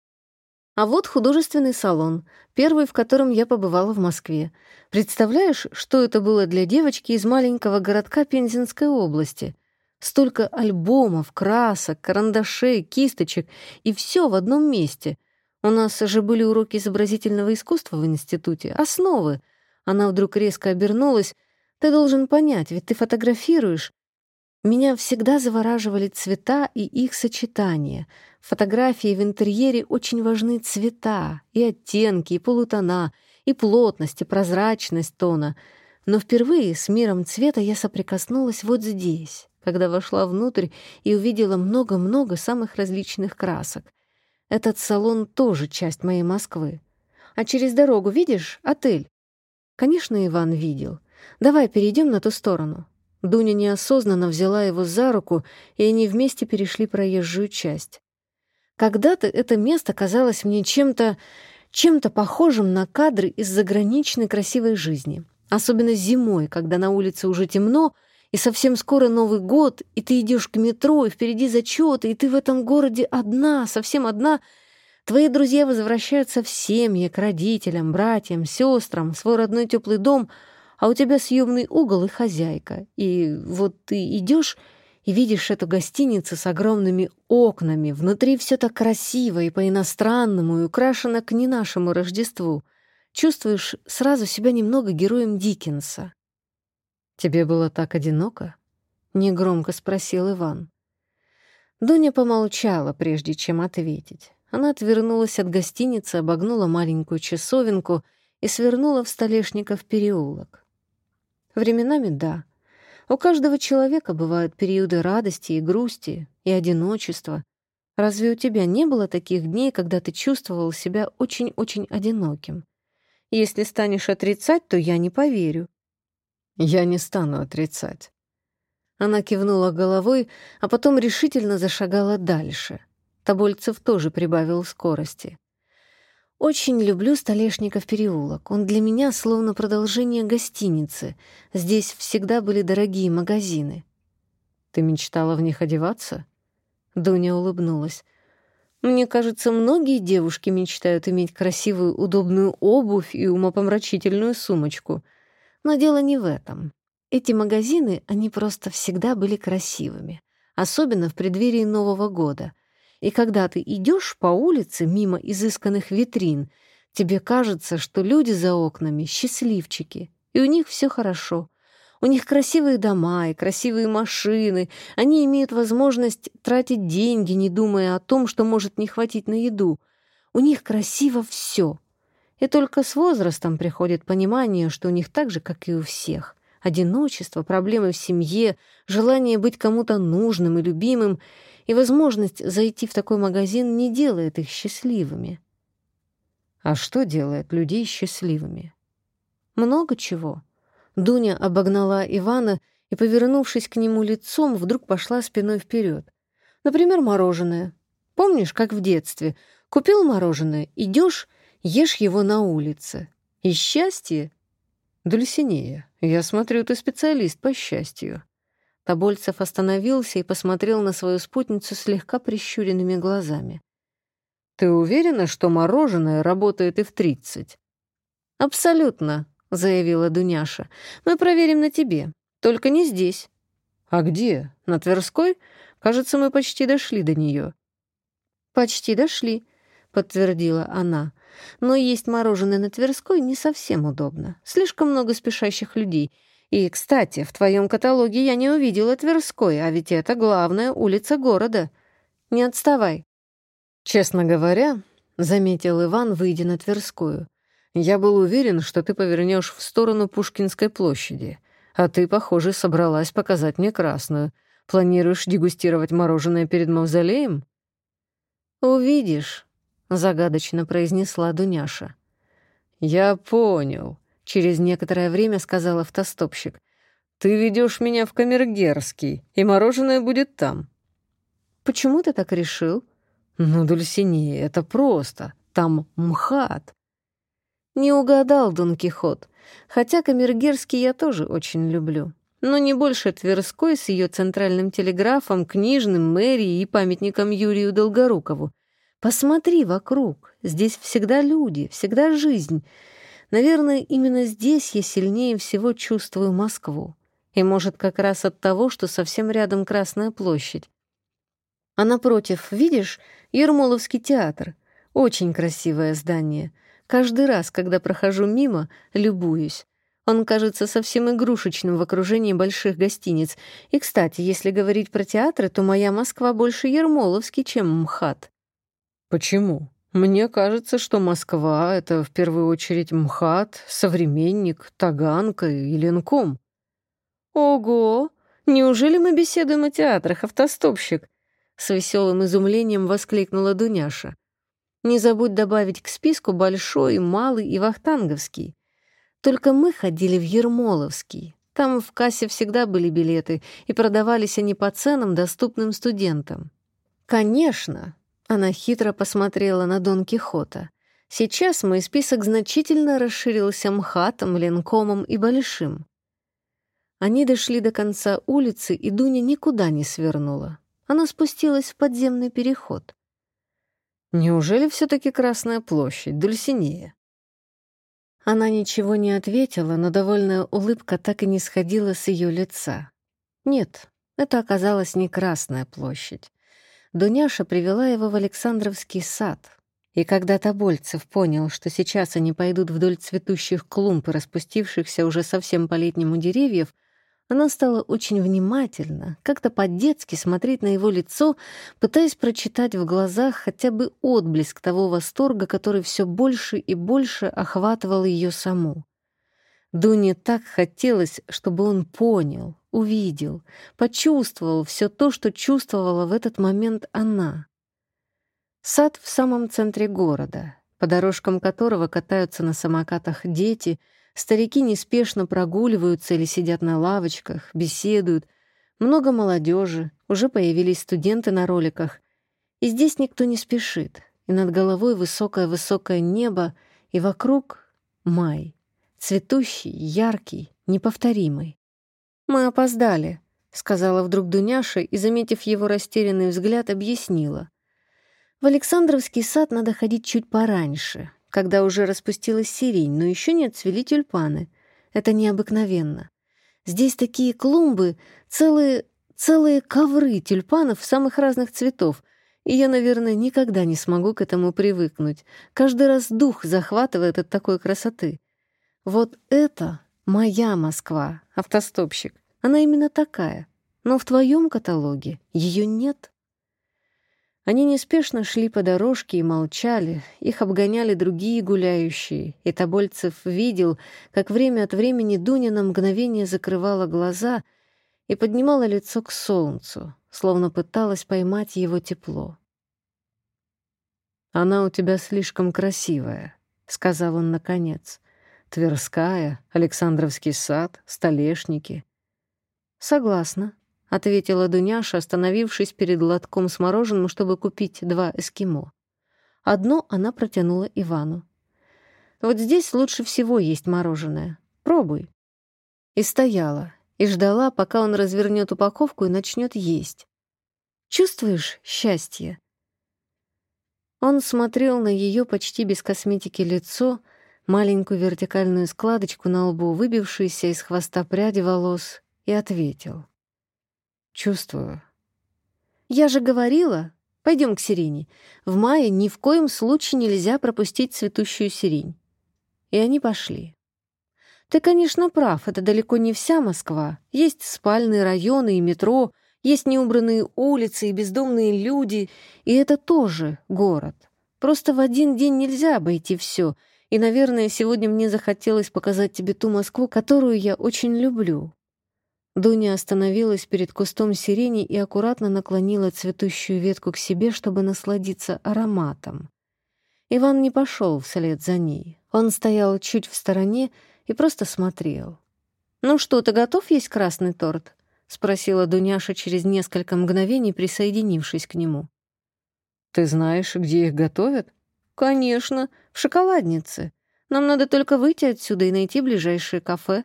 А вот художественный салон, первый, в котором я побывала в Москве. Представляешь, что это было для девочки из маленького городка Пензенской области? Столько альбомов, красок, карандашей, кисточек, и все в одном месте — у нас же были уроки изобразительного искусства в институте, основы. Она вдруг резко обернулась. Ты должен понять, ведь ты фотографируешь. Меня всегда завораживали цвета и их сочетание. В фотографии в интерьере очень важны цвета, и оттенки, и полутона, и плотность, и прозрачность тона. Но впервые с миром цвета я соприкоснулась вот здесь, когда вошла внутрь и увидела много-много самых различных красок — этот салон тоже часть моей Москвы. А через дорогу, видишь, отель? Конечно, Иван видел. Давай перейдем на ту сторону. Дуня неосознанно взяла его за руку, и они вместе перешли проезжую часть. Когда-то это место казалось мне чем-то чем-то похожим на кадры из заграничной красивой жизни. Особенно зимой, когда на улице уже темно, и совсем скоро Новый год, и ты идешь к метро, и впереди зачеты, и ты в этом городе одна, совсем одна. Твои друзья возвращаются в семьи, к родителям, братьям, сестрам, в свой родной теплый дом, а у тебя съемный угол и хозяйка. И вот ты идешь и видишь эту гостиницу с огромными окнами. Внутри все так красиво и по-иностранному, и украшено к не нашему Рождеству. Чувствуешь сразу себя немного героем Диккенса. «Тебе было так одиноко?» — негромко спросил Иван. Дуня помолчала, прежде чем ответить. Она отвернулась от гостиницы, обогнула маленькую часовенку и свернула в Столешников переулок. Временами — да. У каждого человека бывают периоды радости и грусти, и одиночества. Разве у тебя не было таких дней, когда ты чувствовал себя очень-очень одиноким? Если станешь отрицать, то я не поверю. Я не стану отрицать. Она кивнула головой, а потом решительно зашагала дальше. Тобольцев тоже прибавил скорости. «Очень люблю Столешников переулок. Он для меня словно продолжение гостиницы. Здесь всегда были дорогие магазины». «Ты мечтала в них одеваться?» Дуня улыбнулась. «Мне кажется, многие девушки мечтают иметь красивую, удобную обувь и умопомрачительную сумочку — но дело не в этом. Эти магазины, они просто всегда были красивыми, особенно в преддверии Нового года. И когда ты идешь по улице мимо изысканных витрин, тебе кажется, что люди за окнами — счастливчики, и у них все хорошо. У них красивые дома и красивые машины, они имеют возможность тратить деньги, не думая о том, что может не хватить на еду. У них красиво все — и только с возрастом приходит понимание, что у них так же, как и у всех, Одиночество, проблемы в семье, желание быть кому-то нужным и любимым и возможность зайти в такой магазин не делает их счастливыми. А что делает людей счастливыми? Много чего. Дуня обогнала Ивана и, повернувшись к нему лицом, вдруг пошла спиной вперед. Например, мороженое. Помнишь, как в детстве? Купил мороженое, идешь, ешь его на улице. И счастье? Дульсинея, я смотрю, ты специалист по счастью. Тобольцев остановился и посмотрел на свою спутницу слегка прищуренными глазами. «Ты уверена, что мороженое работает и в тридцать?» «Абсолютно», — заявила Дуняша. «Мы проверим на тебе. Только не здесь». «А где? На Тверской? Кажется, мы почти дошли до нее. «Почти дошли», — подтвердила она. «Но есть мороженое на Тверской не совсем удобно. Слишком много спешащих людей. И, кстати, в твоем каталоге я не увидела Тверской, а ведь это главная улица города. Не отставай». «Честно говоря», — заметил Иван, выйдя на Тверскую, «я был уверен, что ты повернешь в сторону Пушкинской площади, а ты, похоже, собралась показать мне красную. Планируешь дегустировать мороженое перед мавзолеем?» «Увидишь», — загадочно произнесла Дуняша. «Я понял», — через некоторое время сказал автостопщик. «Ты ведешь меня в Камергерский, и мороженое будет там». «Почему ты так решил?» «Ну, Дульсинея, это просто. Там МХАТ». Не угадал Дон Кихот, хотя Камергерский я тоже очень люблю. Но не больше Тверской с ее центральным телеграфом, книжным, мэрией и памятником Юрию Долгорукову. Посмотри вокруг, здесь всегда люди, всегда жизнь. Наверное, именно здесь я сильнее всего чувствую Москву. И, может, как раз от того, что совсем рядом Красная площадь. А напротив, видишь, Ермоловский театр. Очень красивое здание. Каждый раз, когда прохожу мимо, любуюсь. Он кажется совсем игрушечным в окружении больших гостиниц. И, кстати, если говорить про театры, то моя Москва больше Ермоловский, чем МХАТ. Почему? Мне кажется, что Москва — это в первую очередь МХАТ, Современник, Таганка и Ленком. Ого! Неужели мы беседуем о театрах, автостопщик? С веселым изумлением воскликнула Дуняша. Не забудь добавить к списку большой, малый и вахтанговский. Только мы ходили в Ермоловский. Там в кассе всегда были билеты, и продавались они по ценам, доступным студентам. Конечно, она хитро посмотрела на Дон Кихота. Сейчас мой список значительно расширился МХАТом, Ленкомом и Большим. Они дошли до конца улицы, и Дуня никуда не свернула. Она спустилась в подземный переход. «Неужели все таки Красная площадь, Дульсинея?» Она ничего не ответила, но довольная улыбка так и не сходила с ее лица. Нет, это оказалась не Красная площадь. Дуняша привела его в Александровский сад. И когда Тобольцев понял, что сейчас они пойдут вдоль цветущих клумб и распустившихся уже совсем по-летнему деревьев, она стала очень внимательно, как-то по-детски смотреть на его лицо, пытаясь прочитать в глазах хотя бы отблеск того восторга, который все больше и больше охватывал ее саму. Дуне так хотелось, чтобы он понял, увидел, почувствовал все то, что чувствовала в этот момент она. Сад в самом центре города, по дорожкам которого катаются на самокатах дети — Старики неспешно прогуливаются или сидят на лавочках, беседуют. Много молодежи, уже появились студенты на роликах. И здесь никто не спешит. И над головой высокое-высокое небо, и вокруг май. Цветущий, яркий, неповторимый. «Мы опоздали», — сказала вдруг Дуняша и, заметив его растерянный взгляд, объяснила. «В Александровский сад надо ходить чуть пораньше, когда уже распустилась сирень, но еще не отцвели тюльпаны. Это необыкновенно. Здесь такие клумбы, целые, целые ковры тюльпанов самых разных цветов, и я, наверное, никогда не смогу к этому привыкнуть. Каждый раз дух захватывает от такой красоты. Вот это моя Москва, автостопщик. Она именно такая. Но в твоем каталоге ее нет. Они неспешно шли по дорожке и молчали, их обгоняли другие гуляющие, и Тобольцев видел, как время от времени Дуня на мгновение закрывала глаза и поднимала лицо к солнцу, словно пыталась поймать его тепло. «Она у тебя слишком красивая», — сказал он наконец. «Тверская, Александровский сад, столешники». «Согласна», — ответила Дуняша, остановившись перед лотком с мороженым, чтобы купить два эскимо. Одно она протянула Ивану. «Вот здесь лучше всего есть мороженое. Пробуй». И стояла, и ждала, пока он развернет упаковку и начнет есть. «Чувствуешь счастье?» Он смотрел на ее почти без косметики лицо, маленькую вертикальную складочку на лбу, выбившуюся из хвоста пряди волос, и ответил. «Чувствую». «Я же говорила, пойдем к сирене. В мае ни в коем случае нельзя пропустить цветущую сирень». И они пошли. «Ты, конечно, прав, это далеко не вся Москва. Есть спальные районы и метро, есть неубранные улицы и бездомные люди, и это тоже город. Просто в один день нельзя обойти все. И, наверное, сегодня мне захотелось показать тебе ту Москву, которую я очень люблю». Дуня остановилась перед кустом сирени и аккуратно наклонила цветущую ветку к себе, чтобы насладиться ароматом. Иван не пошел вслед за ней. Он стоял чуть в стороне и просто смотрел. «Ну что, ты готов есть красный торт?» — спросила Дуняша через несколько мгновений, присоединившись к нему. «Ты знаешь, где их готовят?» «Конечно, в шоколаднице. Нам надо только выйти отсюда и найти ближайшее кафе».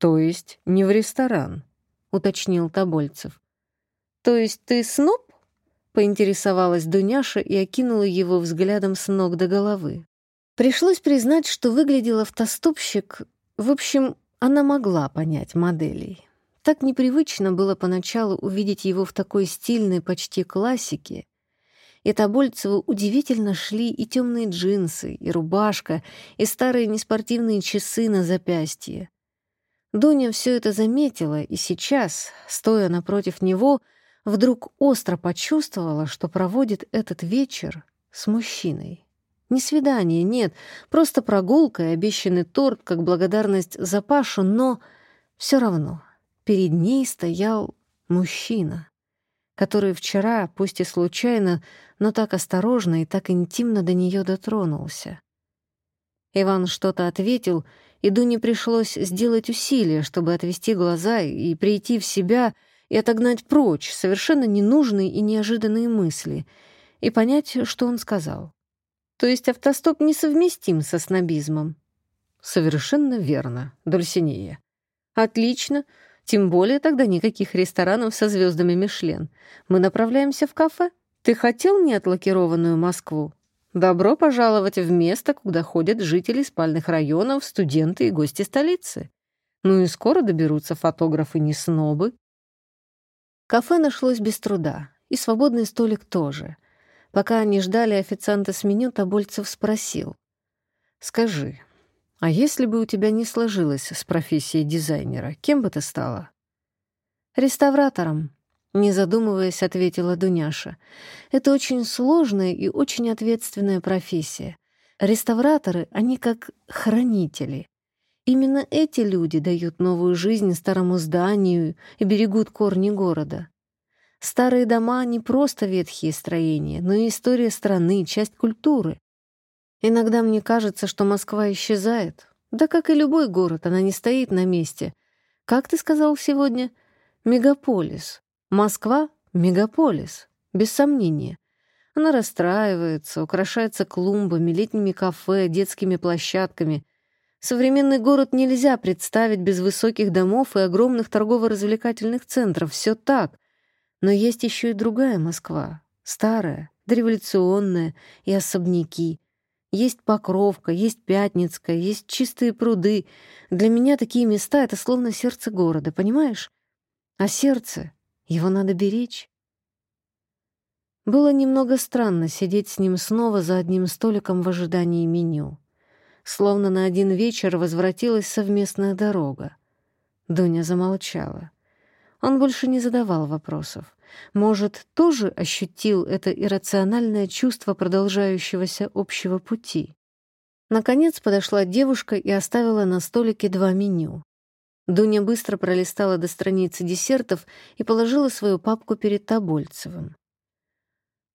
«То есть не в ресторан?» — уточнил Тобольцев. «То есть ты сноб?» — поинтересовалась Дуняша и окинула его взглядом с ног до головы. Пришлось признать, что выглядел автостопщик... В общем, она могла понять моделей. Так непривычно было поначалу увидеть его в такой стильной почти классике. И Тобольцеву удивительно шли и темные джинсы, и рубашка, и старые неспортивные часы на запястье. Дуня все это заметила, и сейчас, стоя напротив него, вдруг остро почувствовала, что проводит этот вечер с мужчиной. Не свидание, нет, просто прогулка и обещанный торт как благодарность за Пашу, но все равно перед ней стоял мужчина, который вчера, пусть и случайно, но так осторожно и так интимно до нее дотронулся. Иван что-то ответил, и Дуне пришлось сделать усилие, чтобы отвести глаза и прийти в себя и отогнать прочь совершенно ненужные и неожиданные мысли и понять, что он сказал. То есть автостоп несовместим со снобизмом. Совершенно верно, Дульсинея. Отлично. Тем более тогда никаких ресторанов со звездами Мишлен. Мы направляемся в кафе. Ты хотел неотлакированную Москву? Добро пожаловать в место, куда ходят жители спальных районов, студенты и гости столицы. Ну и скоро доберутся фотографы не снобы. Кафе нашлось без труда, и свободный столик тоже. Пока они ждали официанта с меню, Тобольцев спросил. «Скажи, а если бы у тебя не сложилось с профессией дизайнера, кем бы ты стала? Реставратором, не задумываясь, ответила Дуняша. Это очень сложная и очень ответственная профессия. Реставраторы, они как хранители. Именно эти люди дают новую жизнь старому зданию и берегут корни города. Старые дома — не просто ветхие строения, но и история страны, часть культуры. Иногда мне кажется, что Москва исчезает. Да как и любой город, она не стоит на месте. Как ты сказал сегодня? Мегаполис. Москва — мегаполис. Без сомнения. Она расстраивается, украшается клумбами, летними кафе, детскими площадками. Современный город нельзя представить без высоких домов и огромных торгово-развлекательных центров. Все так. Но есть еще и другая Москва. Старая, дореволюционная и особняки — есть Покровка, есть Пятницкая, есть чистые пруды. Для меня такие места — это словно сердце города, понимаешь? А сердце, его надо беречь. Было немного странно сидеть с ним снова за одним столиком в ожидании меню. Словно на один вечер возвратилась совместная дорога. Дуня замолчала. Он больше не задавал вопросов. Может, тоже ощутил это иррациональное чувство продолжающегося общего пути? Наконец подошла девушка и оставила на столике два меню. Дуня быстро пролистала до страницы десертов и положила свою папку перед Тобольцевым.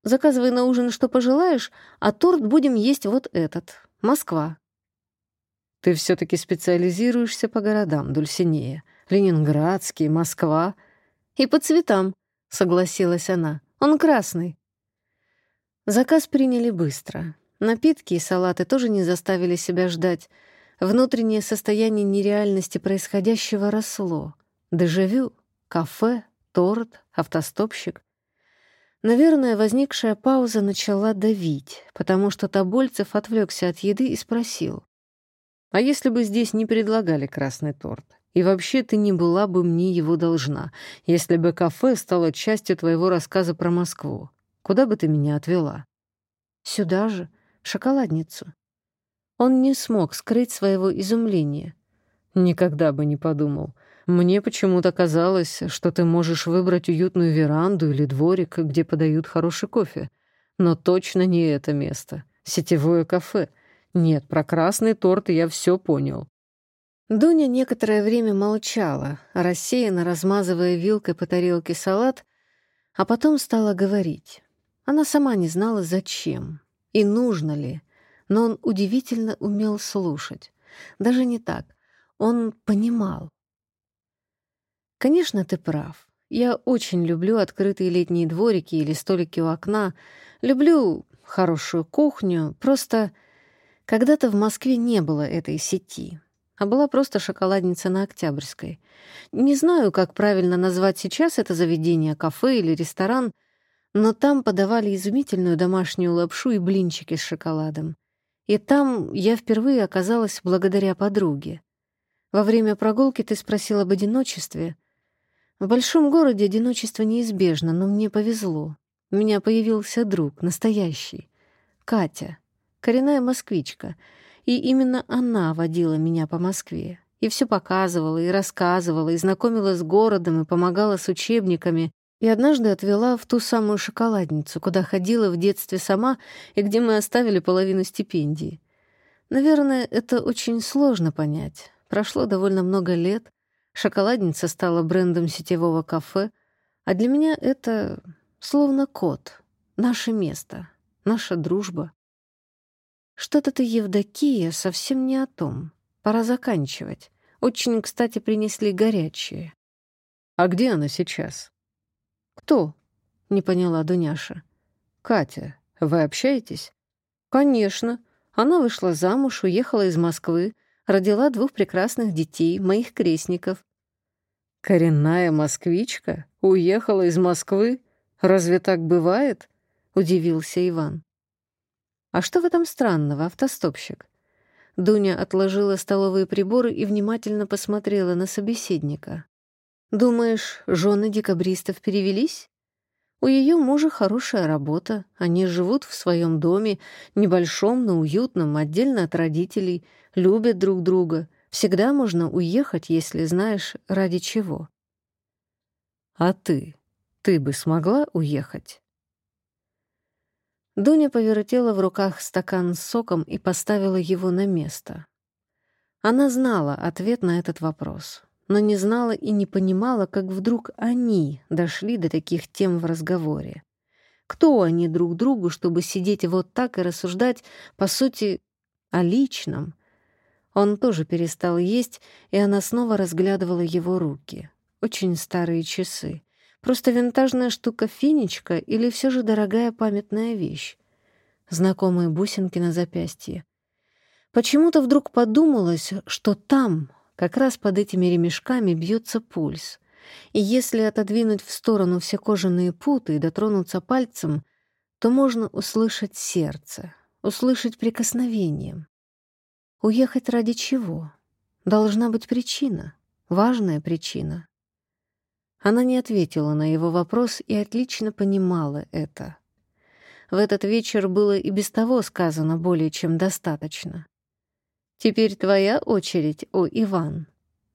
«Заказывай на ужин, что пожелаешь, а торт будем есть вот этот. Москва». «Ты все таки специализируешься по городам, Дульсинея. Ленинградский, Москва». «И по цветам», — согласилась она. «Он красный». Заказ приняли быстро. Напитки и салаты тоже не заставили себя ждать — Внутреннее состояние нереальности происходящего росло. Дежавю, кафе, торт, автостопщик. Наверное, возникшая пауза начала давить, потому что Тобольцев отвлекся от еды и спросил. «А если бы здесь не предлагали красный торт? И вообще ты не была бы мне его должна, если бы кафе стало частью твоего рассказа про Москву. Куда бы ты меня отвела?» «Сюда же, в шоколадницу». Он не смог скрыть своего изумления. «Никогда бы не подумал. Мне почему-то казалось, что ты можешь выбрать уютную веранду или дворик, где подают хороший кофе. Но точно не это место. Сетевое кафе. Нет, про красный торт я все понял». Дуня некоторое время молчала, рассеянно размазывая вилкой по тарелке салат, а потом стала говорить. Она сама не знала, зачем и нужно ли но он удивительно умел слушать. Даже не так. Он понимал. Конечно, ты прав. Я очень люблю открытые летние дворики или столики у окна. Люблю хорошую кухню. Просто когда-то в Москве не было этой сети, а была просто шоколадница на Октябрьской. Не знаю, как правильно назвать сейчас это заведение, кафе или ресторан, но там подавали изумительную домашнюю лапшу и блинчики с шоколадом. И там я впервые оказалась благодаря подруге. Во время прогулки ты спросил об одиночестве. В большом городе одиночество неизбежно, но мне повезло. У меня появился друг, настоящий. Катя, коренная москвичка. И именно она водила меня по Москве. И все показывала, и рассказывала, и знакомила с городом, и помогала с учебниками, и однажды отвела в ту самую шоколадницу, куда ходила в детстве сама и где мы оставили половину стипендии. Наверное, это очень сложно понять. Прошло довольно много лет, шоколадница стала брендом сетевого кафе, а для меня это словно код, наше место, наша дружба. Что-то ты, Евдокия, совсем не о том. Пора заканчивать. Очень, кстати, принесли горячие. А где она сейчас? «Кто?» — не поняла Дуняша. «Катя, вы общаетесь?» «Конечно. Она вышла замуж, уехала из Москвы, родила двух прекрасных детей, моих крестников». «Коренная москвичка? Уехала из Москвы? Разве так бывает?» — удивился Иван. «А что в этом странного, автостопщик?» Дуня отложила столовые приборы и внимательно посмотрела на собеседника. Думаешь, жены декабристов перевелись? У ее мужа хорошая работа, они живут в своем доме, небольшом, но уютном, отдельно от родителей, любят друг друга. Всегда можно уехать, если знаешь, ради чего. А ты? Ты бы смогла уехать? Дуня повертела в руках стакан с соком и поставила его на место. Она знала ответ на этот вопрос но не знала и не понимала, как вдруг они дошли до таких тем в разговоре. Кто они друг другу, чтобы сидеть вот так и рассуждать, по сути, о личном? Он тоже перестал есть, и она снова разглядывала его руки. Очень старые часы. Просто винтажная штука-финичка или все же дорогая памятная вещь? Знакомые бусинки на запястье. Почему-то вдруг подумалось, что там, как раз под этими ремешками бьется пульс. И если отодвинуть в сторону все кожаные путы и дотронуться пальцем, то можно услышать сердце, услышать прикосновением. Уехать ради чего? Должна быть причина, важная причина. Она не ответила на его вопрос и отлично понимала это. В этот вечер было и без того сказано более чем достаточно. «Теперь твоя очередь, о Иван».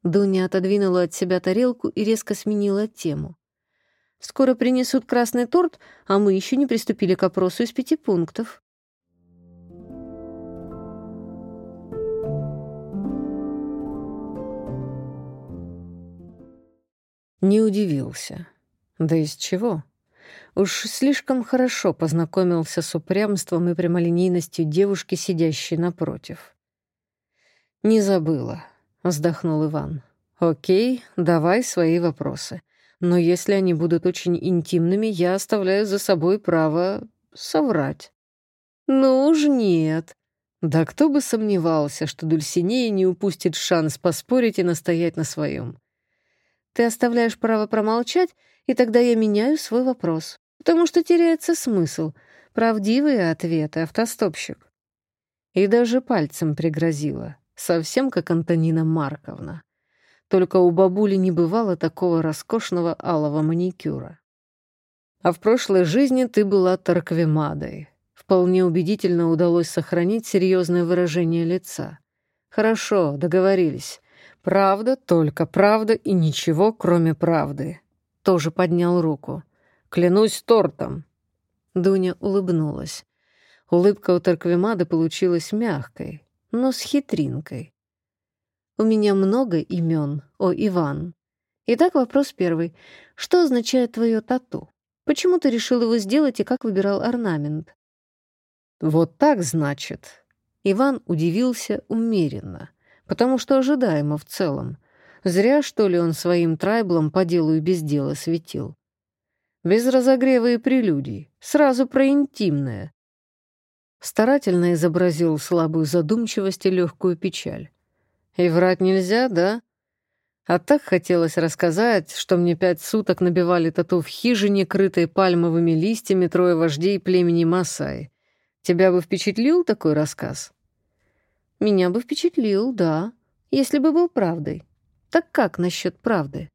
Дуня отодвинула от себя тарелку и резко сменила тему. Скоро принесут красный торт, а мы еще не приступили к опросу из пяти пунктов. Не удивился. Да из чего? Уж слишком хорошо познакомился с упрямством и прямолинейностью девушки, сидящей напротив. «Не забыла», — вздохнул Иван. «Окей, давай свои вопросы. Но если они будут очень интимными, я оставляю за собой право соврать». «Ну уж нет». Да кто бы сомневался, что Дульсинея не упустит шанс поспорить и настоять на своем. Ты оставляешь право промолчать, и тогда я меняю свой вопрос. Потому что теряется смысл. Правдивые ответы, автостопщик. И даже пальцем пригрозила, совсем как Антонина Марковна. Только у бабули не бывало такого роскошного алого маникюра. А в прошлой жизни ты была Тарквемадой. Вполне убедительно удалось сохранить серьезное выражение лица. Хорошо, договорились. Правда, только правда и ничего, кроме правды. Тоже поднял руку. Клянусь тортом. Дуня улыбнулась. Улыбка у Тарквимады получилась мягкой, но с хитринкой. У меня много имен, о Иван. Итак, вопрос первый. Что означает твое тату? Почему ты решил его сделать и как выбирал орнамент? Вот так, значит. Иван удивился умеренно потому что ожидаемо в целом. Зря, что ли, он своим трайблом по делу и без дела светил. Без разогрева и прелюдий, сразу про интимное. Старательно изобразил слабую задумчивость и легкую печаль. И врать нельзя, да? А так хотелось рассказать, что мне пять суток набивали тату в хижине, крытой пальмовыми листьями трое вождей племени Масай. Тебя бы впечатлил такой рассказ? Меня бы впечатлил, да, если бы был правдой. Так как насчет правды?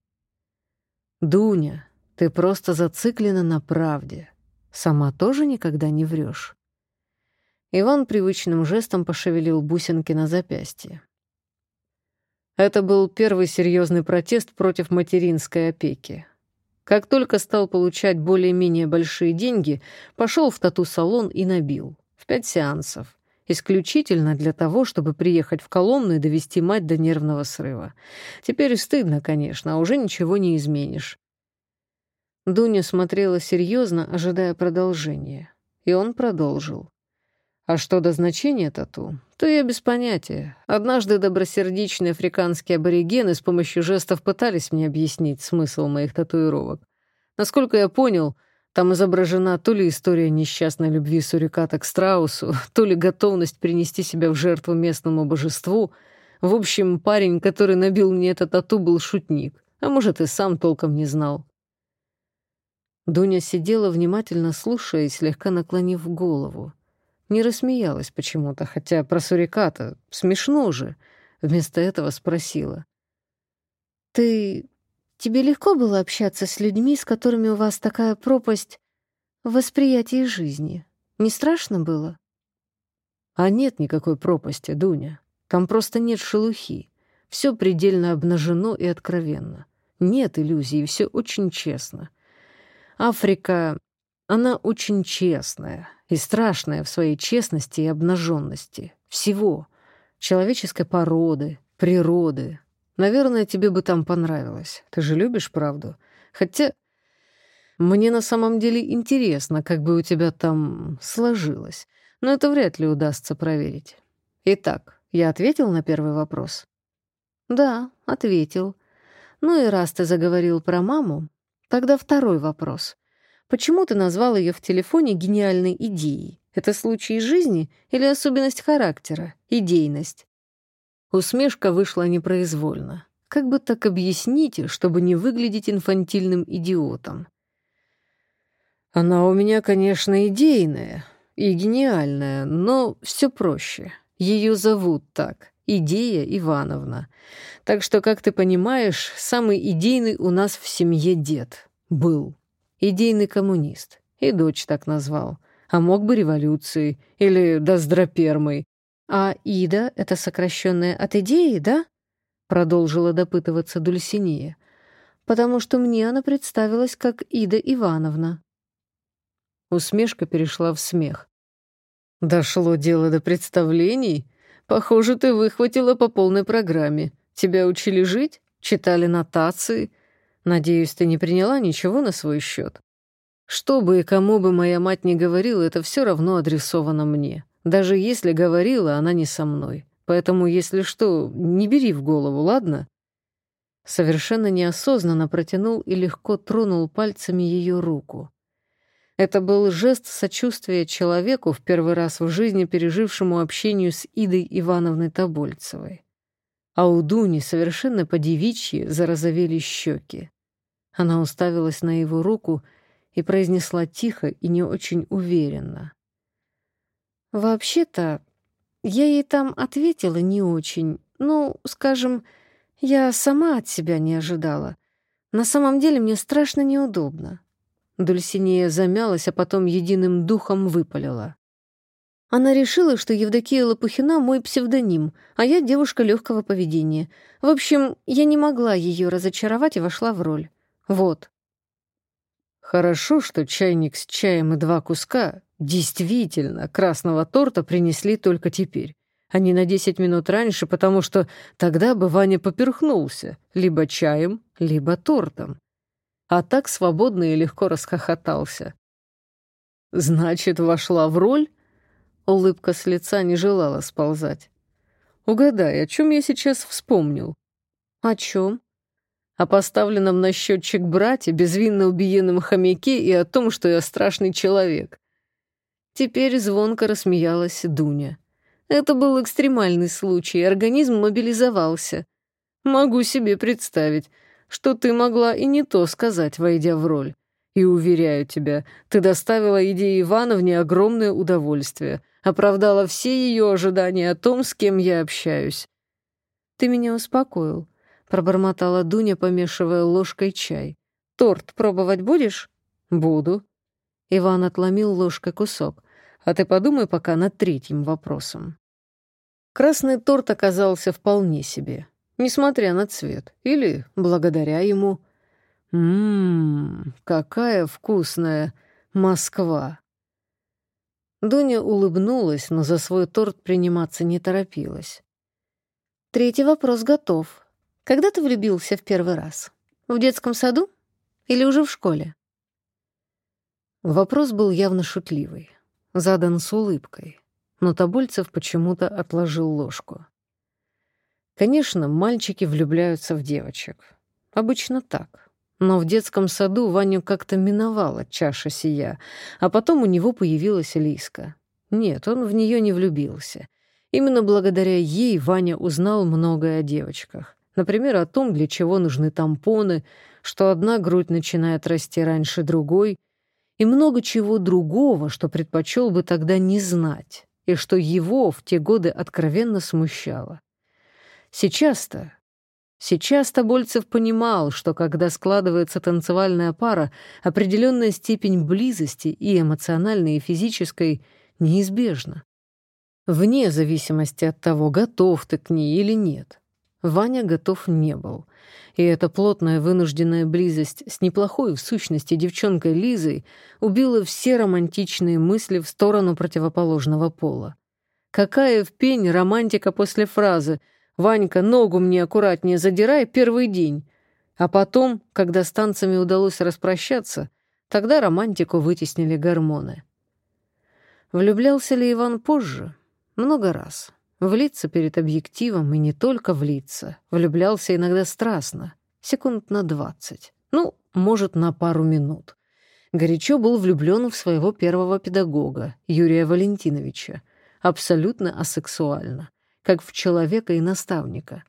Дуня, ты просто зациклена на правде. Сама тоже никогда не врешь. Иван привычным жестом пошевелил бусинки на запястье. Это был первый серьезный протест против материнской опеки. Как только стал получать более-менее большие деньги, пошел в тату-салон и набил. В пять сеансов исключительно для того, чтобы приехать в Коломну и довести мать до нервного срыва. Теперь стыдно, конечно, а уже ничего не изменишь. Дуня смотрела серьезно, ожидая продолжения. И он продолжил. А что до значения тату, то я без понятия. Однажды добросердечные африканские аборигены с помощью жестов пытались мне объяснить смысл моих татуировок. Насколько я понял, там изображена то ли история несчастной любви суриката к страусу, то ли готовность принести себя в жертву местному божеству. В общем, парень, который набил мне это тату, был шутник, а может, и сам толком не знал. Дуня сидела, внимательно слушая и слегка наклонив голову. Не рассмеялась почему-то, хотя про суриката смешно же. Вместо этого спросила. «Ты Тебе легко было общаться с людьми, с которыми у вас такая пропасть в восприятии жизни? Не страшно было? А нет никакой пропасти, Дуня. Там просто нет шелухи. Все предельно обнажено и откровенно. Нет иллюзий, все очень честно. Африка, она очень честная и страшная в своей честности и обнаженности. Всего. Человеческой породы, природы, Наверное, тебе бы там понравилось. Ты же любишь правду. Хотя мне на самом деле интересно, как бы у тебя там сложилось. Но это вряд ли удастся проверить. Итак, я ответил на первый вопрос? Да, ответил. Ну и раз ты заговорил про маму, тогда второй вопрос. Почему ты назвал ее в телефоне гениальной идеей? Это случай из жизни или особенность характера, идейность? Усмешка вышла непроизвольно. Как бы так объясните, чтобы не выглядеть инфантильным идиотом? Она у меня, конечно, идейная и гениальная, но все проще. Ее зовут так — Идея Ивановна. Так что, как ты понимаешь, самый идейный у нас в семье дед. Был. Идейный коммунист. И дочь так назвал. А мог бы революцией или доздропермой. «А Ида — это сокращенное от идеи, да?» — продолжила допытываться Дульсинея. потому что мне она представилась как Ида Ивановна. Усмешка перешла в смех. «Дошло дело до представлений? Похоже, ты выхватила по полной программе. Тебя учили жить? Читали нотации? Надеюсь, ты не приняла ничего на свой счет. Что бы и кому бы моя мать не говорила, это все равно адресовано мне. Даже если говорила, она не со мной. Поэтому, если что, не бери в голову, ладно?» Совершенно неосознанно протянул и легко тронул пальцами ее руку. Это был жест сочувствия человеку, в первый раз в жизни пережившему общению с Идой Ивановной Тобольцевой. А у Дуни совершенно по-девичьи зарозовели щеки. Она уставилась на его руку и произнесла тихо и не очень уверенно. «Вообще-то, я ей там ответила не очень. Ну, скажем, я сама от себя не ожидала. На самом деле мне страшно неудобно. Дульсинея замялась, а потом единым духом выпалила. Она решила, что Евдокия Лопухина — мой псевдоним, а я девушка легкого поведения. В общем, я не могла ее разочаровать и вошла в роль. Вот. Хорошо, что чайник с чаем и два куска действительно красного торта принесли только теперь, а не на десять минут раньше, потому что тогда бы Ваня поперхнулся либо чаем, либо тортом а так свободно и легко расхохотался. «Значит, вошла в роль?» Улыбка с лица не желала сползать. «Угадай, о чем я сейчас вспомнил?» «О чем?» «О поставленном на счетчик брате, безвинно убиенном хомяке и о том, что я страшный человек». Теперь звонко рассмеялась Дуня. Это был экстремальный случай, организм мобилизовался. Могу себе представить, что ты могла и не то сказать, войдя в роль. И уверяю тебя, ты доставила идее Ивановне огромное удовольствие, оправдала все ее ожидания о том, с кем я общаюсь. Ты меня успокоил, пробормотала Дуня, помешивая ложкой чай. Торт пробовать будешь? Буду. Иван отломил ложкой кусок. А ты подумай пока над третьим вопросом. Красный торт оказался вполне себе несмотря на цвет, или благодаря ему. Ммм, какая вкусная Москва. Дуня улыбнулась, но за свой торт приниматься не торопилась. Третий вопрос готов. Когда ты влюбился в первый раз? В детском саду или уже в школе? Вопрос был явно шутливый, задан с улыбкой, но Тобольцев почему-то отложил ложку. Конечно, мальчики влюбляются в девочек. Обычно так. Но в детском саду Ваню как-то миновала чаша сия, а потом у него появилась Лиска. Нет, он в нее не влюбился. Именно благодаря ей Ваня узнал многое о девочках. Например, о том, для чего нужны тампоны, что одна грудь начинает расти раньше другой, и много чего другого, что предпочел бы тогда не знать, и что его в те годы откровенно смущало. Сейчас-то... Сейчас-то Больцев понимал, что когда складывается танцевальная пара, определенная степень близости и эмоциональной, и физической неизбежна. Вне зависимости от того, готов ты к ней или нет. Ваня готов не был. И эта плотная вынужденная близость с неплохой в сущности девчонкой Лизой убила все романтичные мысли в сторону противоположного пола. Какая в пень романтика после фразы — Ванька, ногу мне аккуратнее задирай первый день. А потом, когда с танцами удалось распрощаться, тогда романтику вытеснили гормоны. Влюблялся ли Иван позже? Много раз. Влиться перед объективом и не только влиться. Влюблялся иногда страстно, секунд на двадцать. Ну, может, на пару минут. Горячо был влюблен в своего первого педагога, Юрия Валентиновича. Абсолютно асексуально как в человека и наставника.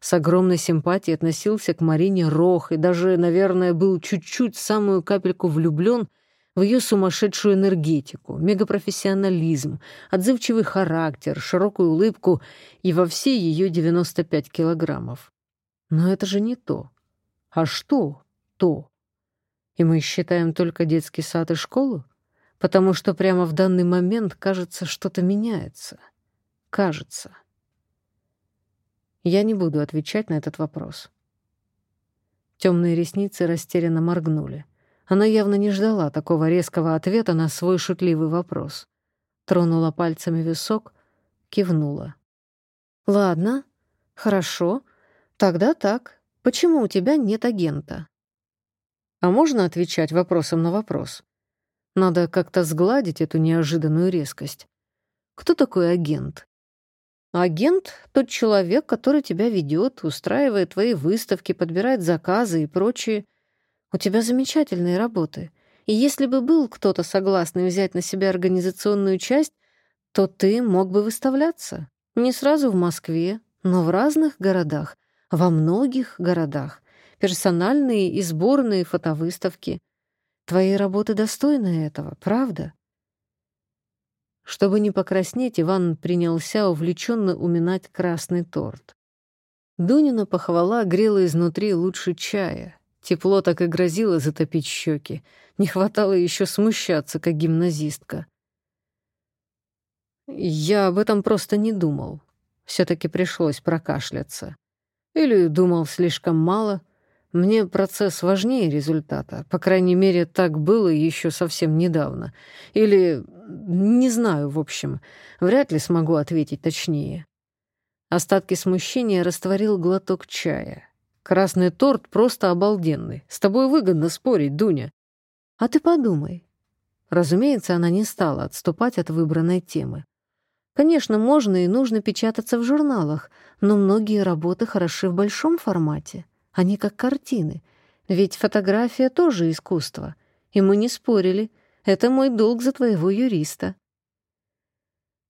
С огромной симпатией относился к Марине Рох и даже, наверное, был чуть-чуть, самую капельку влюблен в ее сумасшедшую энергетику, мегапрофессионализм, отзывчивый характер, широкую улыбку и во все ее 95 килограммов. Но это же не то. А что то? И мы считаем только детский сад и школу? Потому что прямо в данный момент, кажется, что-то меняется. Кажется. Я не буду отвечать на этот вопрос. Темные ресницы растерянно моргнули. Она явно не ждала такого резкого ответа на свой шутливый вопрос. Тронула пальцами висок, кивнула. «Ладно, хорошо. Тогда так. Почему у тебя нет агента?» «А можно отвечать вопросом на вопрос?» Надо как-то сгладить эту неожиданную резкость. Кто такой агент? Агент — тот человек, который тебя ведет, устраивает твои выставки, подбирает заказы и прочее. У тебя замечательные работы. И если бы был кто-то согласный взять на себя организационную часть, то ты мог бы выставляться. Не сразу в Москве, но в разных городах, во многих городах. Персональные и сборные фотовыставки — Твои работы достойны этого, правда?» Чтобы не покраснеть, Иван принялся увлеченно уминать красный торт. Дунина похвала грела изнутри лучше чая. Тепло так и грозило затопить щеки. Не хватало еще смущаться, как гимназистка. Я об этом просто не думал. Все-таки пришлось прокашляться. Или думал слишком мало — мне процесс важнее результата. По крайней мере, так было еще совсем недавно. Или... не знаю, в общем. Вряд ли смогу ответить точнее. Остатки смущения растворил глоток чая. Красный торт просто обалденный. С тобой выгодно спорить, Дуня. А ты подумай. Разумеется, она не стала отступать от выбранной темы. Конечно, можно и нужно печататься в журналах, но многие работы хороши в большом формате. Они как картины. Ведь фотография тоже искусство. И мы не спорили. Это мой долг за твоего юриста.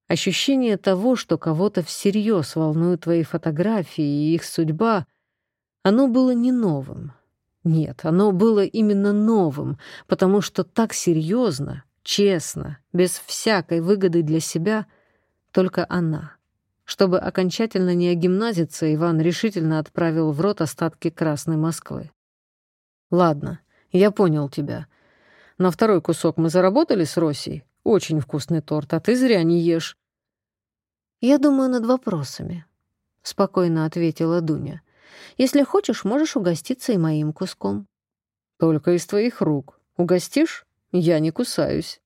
Ощущение того, что кого-то всерьез волнуют твои фотографии и их судьба, оно было не новым. Нет, оно было именно новым, потому что так серьезно, честно, без всякой выгоды для себя, только она. Чтобы окончательно не огимназиться, Иван решительно отправил в рот остатки Красной Москвы. «Ладно, я понял тебя. На второй кусок мы заработали с Росей? Очень вкусный торт, а ты зря не ешь». «Я думаю над вопросами», — спокойно ответила Дуня. «Если хочешь, можешь угоститься и моим куском». «Только из твоих рук. Угостишь? Я не кусаюсь».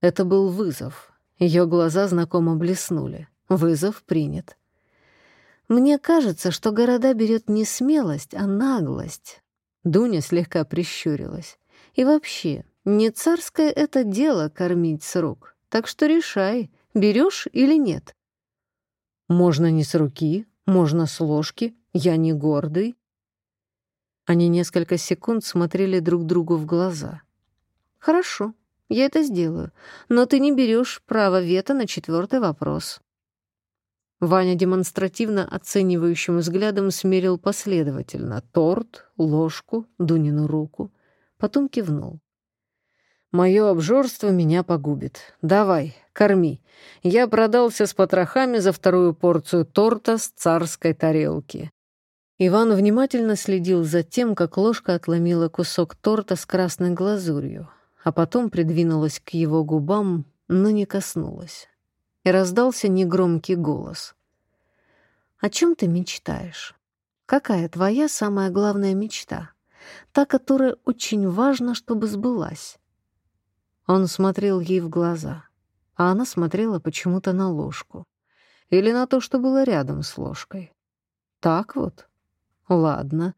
Это был вызов. Ее глаза знакомо блеснули. Вызов принят. Мне кажется, что города берет не смелость, а наглость. Дуня слегка прищурилась. И вообще, не царское это дело кормить с рук. Так что решай, берешь или нет. Можно не с руки, можно с ложки. Я не гордый. Они несколько секунд смотрели друг другу в глаза. «Хорошо, я это сделаю, но ты не берешь право вето на четвертый вопрос». Ваня демонстративно оценивающим взглядом смерил последовательно торт, ложку, Дунину руку. Потом кивнул. «Мое обжорство меня погубит. Давай, корми. Я продался с потрохами за вторую порцию торта с царской тарелки». Иван внимательно следил за тем, как ложка отломила кусок торта с красной глазурью, а потом придвинулась к его губам, но не коснулась и раздался негромкий голос. «О чем ты мечтаешь? Какая твоя самая главная мечта? Та, которая очень важно, чтобы сбылась?» Он смотрел ей в глаза, а она смотрела почему-то на ложку. Или на то, что было рядом с ложкой. Так вот? Ладно.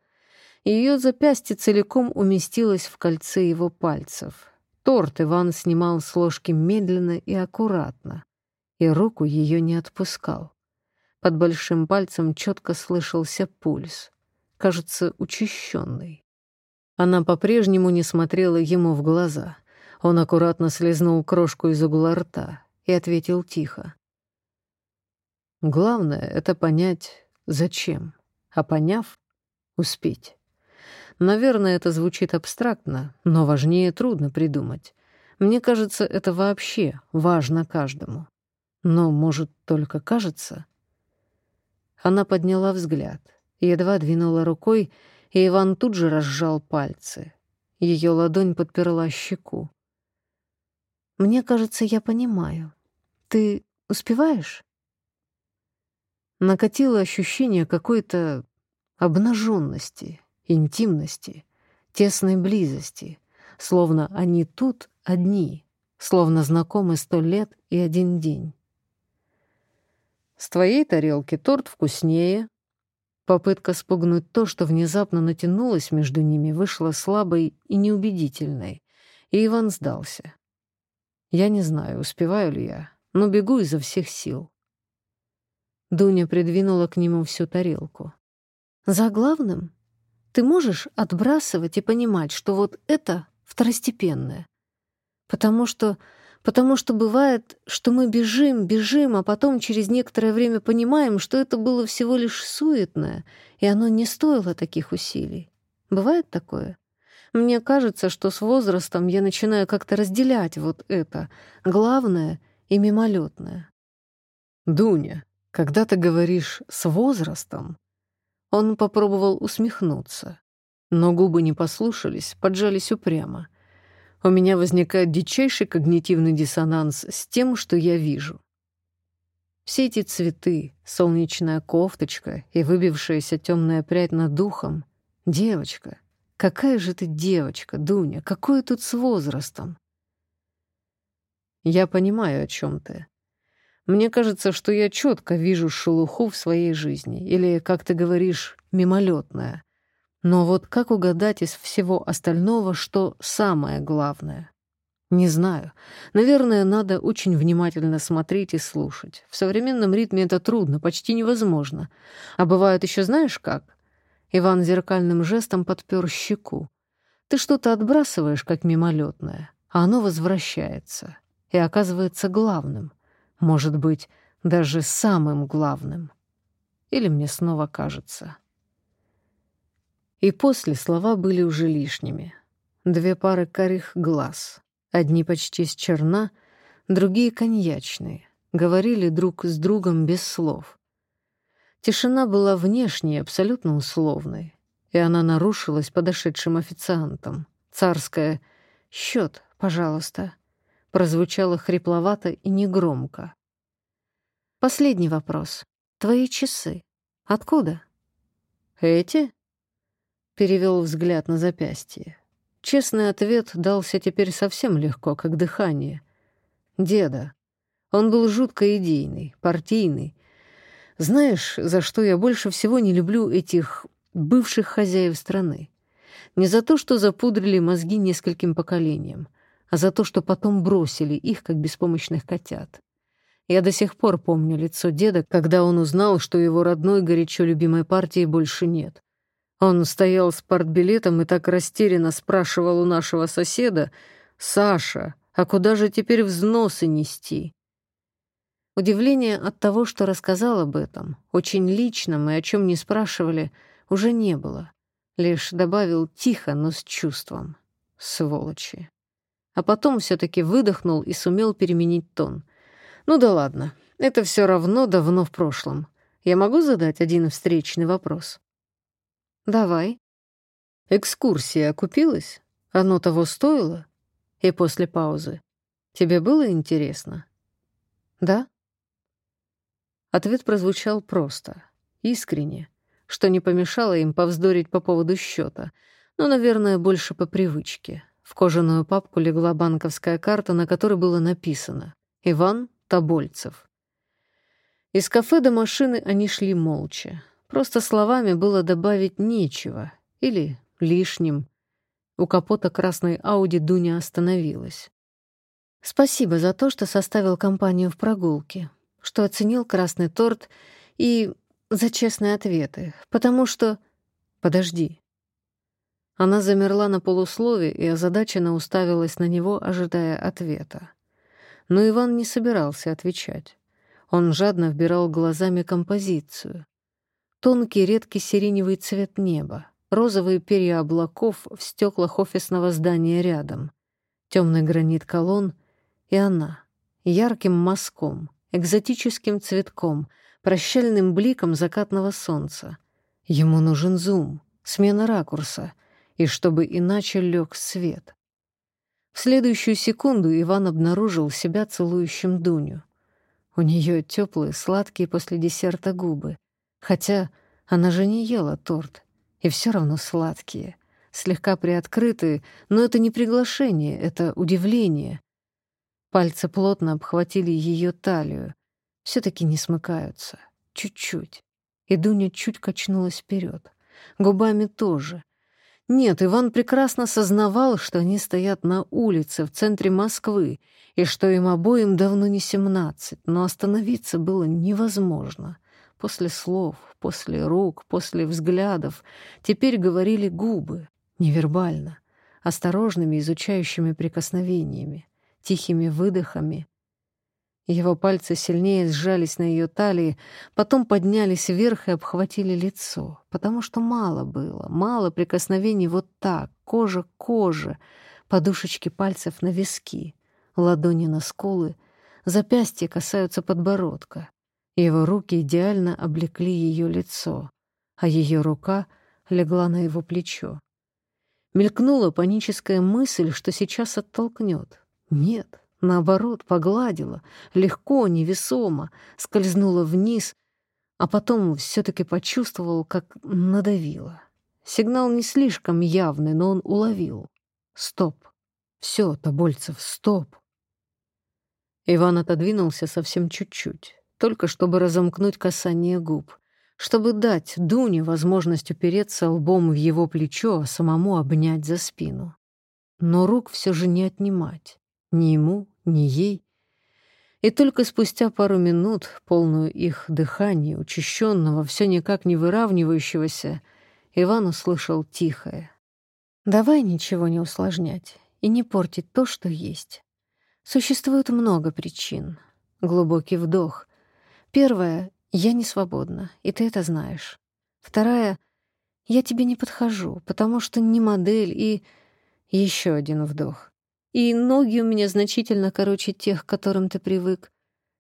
Ее запястье целиком уместилось в кольце его пальцев. Торт Иван снимал с ложки медленно и аккуратно и руку ее не отпускал. Под большим пальцем четко слышался пульс, кажется, учащенный. Она по-прежнему не смотрела ему в глаза. Он аккуратно слезнул крошку из угла рта и ответил тихо. «Главное — это понять, зачем, а поняв — успеть. Наверное, это звучит абстрактно, но важнее трудно придумать. Мне кажется, это вообще важно каждому. Но, может, только кажется? Она подняла взгляд, едва двинула рукой, и Иван тут же разжал пальцы. Ее ладонь подперла щеку. «Мне кажется, я понимаю. Ты успеваешь?» Накатило ощущение какой-то обнаженности, интимности, тесной близости, словно они тут одни, словно знакомы сто лет и один день. С твоей тарелки торт вкуснее. Попытка спугнуть то, что внезапно натянулось между ними, вышла слабой и неубедительной, и Иван сдался. Я не знаю, успеваю ли я, но бегу изо всех сил. Дуня придвинула к нему всю тарелку. «За главным ты можешь отбрасывать и понимать, что вот это второстепенное. Потому что Потому что бывает, что мы бежим, бежим, а потом через некоторое время понимаем, что это было всего лишь суетное, и оно не стоило таких усилий. Бывает такое? Мне кажется, что с возрастом я начинаю как-то разделять вот это, главное и мимолетное. «Дуня, когда ты говоришь «с возрастом», он попробовал усмехнуться, но губы не послушались, поджались упрямо — у меня возникает дичайший когнитивный диссонанс с тем, что я вижу. Все эти цветы, солнечная кофточка и выбившаяся темная прядь над духом. Девочка, какая же ты девочка, Дуня, какое тут с возрастом? Я понимаю, о чем ты. Мне кажется, что я четко вижу шелуху в своей жизни, или, как ты говоришь, мимолетная. Но вот как угадать из всего остального, что самое главное? Не знаю. Наверное, надо очень внимательно смотреть и слушать. В современном ритме это трудно, почти невозможно. А бывает еще знаешь как? Иван зеркальным жестом подпер щеку. Ты что-то отбрасываешь, как мимолетное, а оно возвращается и оказывается главным. Может быть, даже самым главным. Или мне снова кажется. И после слова были уже лишними. Две пары карих глаз. Одни почти с черна, другие коньячные. Говорили друг с другом без слов. Тишина была внешней, абсолютно условной, и она нарушилась подошедшим официантом. Царская «Счет, пожалуйста», прозвучало хрипловато и негромко. «Последний вопрос. Твои часы. Откуда?» «Эти?» перевел взгляд на запястье. Честный ответ дался теперь совсем легко, как дыхание. Деда. Он был жутко идейный, партийный. Знаешь, за что я больше всего не люблю этих бывших хозяев страны? Не за то, что запудрили мозги нескольким поколениям, а за то, что потом бросили их, как беспомощных котят. Я до сих пор помню лицо деда, когда он узнал, что его родной горячо любимой партии больше нет. Он стоял с партбилетом и так растерянно спрашивал у нашего соседа, «Саша, а куда же теперь взносы нести?» Удивления от того, что рассказал об этом, очень личном и о чем не спрашивали, уже не было. Лишь добавил тихо, но с чувством. Сволочи. А потом все-таки выдохнул и сумел переменить тон. «Ну да ладно, это все равно давно в прошлом. Я могу задать один встречный вопрос?» «Давай». «Экскурсия окупилась? Оно того стоило?» И после паузы. «Тебе было интересно?» «Да». Ответ прозвучал просто, искренне, что не помешало им повздорить по поводу счета, но, наверное, больше по привычке. В кожаную папку легла банковская карта, на которой было написано «Иван Тобольцев». Из кафе до машины они шли молча. Просто словами было добавить нечего или лишним. У капота красной Ауди Дуня остановилась. «Спасибо за то, что составил компанию в прогулке, что оценил красный торт и за честные ответы, потому что...» «Подожди». Она замерла на полуслове и озадаченно уставилась на него, ожидая ответа. Но Иван не собирался отвечать. Он жадно вбирал глазами композицию. Тонкий редкий сиреневый цвет неба, розовые перья облаков в стеклах офисного здания рядом, темный гранит колонн и она, ярким мазком, экзотическим цветком, прощальным бликом закатного солнца. Ему нужен зум, смена ракурса, и чтобы иначе лег свет. В следующую секунду Иван обнаружил себя целующим Дуню. У нее теплые, сладкие после десерта губы — Хотя она же не ела торт И все равно сладкие, слегка приоткрытые, но это не приглашение, это удивление. Пальцы плотно обхватили ее талию. все таки не смыкаются. Чуть-чуть. И Дуня чуть качнулась вперед. Губами тоже. Нет, Иван прекрасно сознавал, что они стоят на улице в центре Москвы, и что им обоим давно не семнадцать, но остановиться было невозможно. После слов, после рук, после взглядов теперь говорили губы, невербально, осторожными изучающими прикосновениями, тихими выдохами. Его пальцы сильнее сжались на ее талии, потом поднялись вверх и обхватили лицо, потому что мало было, мало прикосновений вот так, кожа к коже, подушечки пальцев на виски, ладони на скулы, запястья касаются подбородка. Его руки идеально облекли ее лицо, а ее рука легла на его плечо. Мелькнула паническая мысль, что сейчас оттолкнет. Нет, наоборот, погладила, легко, невесомо, скользнула вниз, а потом все-таки почувствовал, как надавила. Сигнал не слишком явный, но он уловил. Стоп. Все, Тобольцев, стоп. Иван отодвинулся совсем чуть-чуть, только чтобы разомкнуть касание губ, чтобы дать Дуне возможность упереться лбом в его плечо, а самому обнять за спину. Но рук все же не отнимать. Ни ему, ни ей. И только спустя пару минут, полную их дыхания, учащенного, все никак не выравнивающегося, Иван услышал тихое. «Давай ничего не усложнять и не портить то, что есть. Существует много причин. Глубокий вдох. Первое — я не свободна, и ты это знаешь. Вторая — я тебе не подхожу, потому что не модель, и... Еще один вдох. И ноги у меня значительно короче тех, к которым ты привык.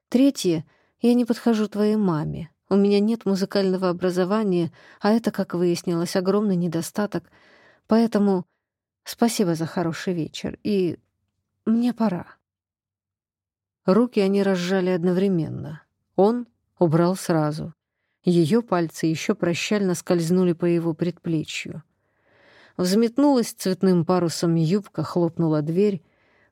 Третье — я не подхожу твоей маме. У меня нет музыкального образования, а это, как выяснилось, огромный недостаток. Поэтому спасибо за хороший вечер, и мне пора. Руки они разжали одновременно. Он убрал сразу. Ее пальцы еще прощально скользнули по его предплечью. Взметнулась цветным парусом юбка, хлопнула дверь.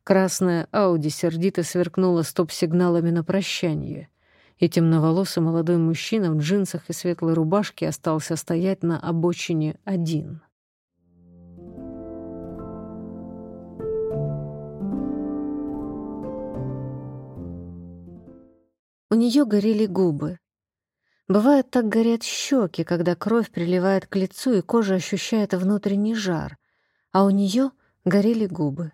Красная Ауди сердито сверкнула стоп-сигналами на прощание. И темноволосый молодой мужчина в джинсах и светлой рубашке остался стоять на обочине один. У нее горели губы. Бывает, так горят щеки, когда кровь приливает к лицу, и кожа ощущает внутренний жар, а у нее горели губы.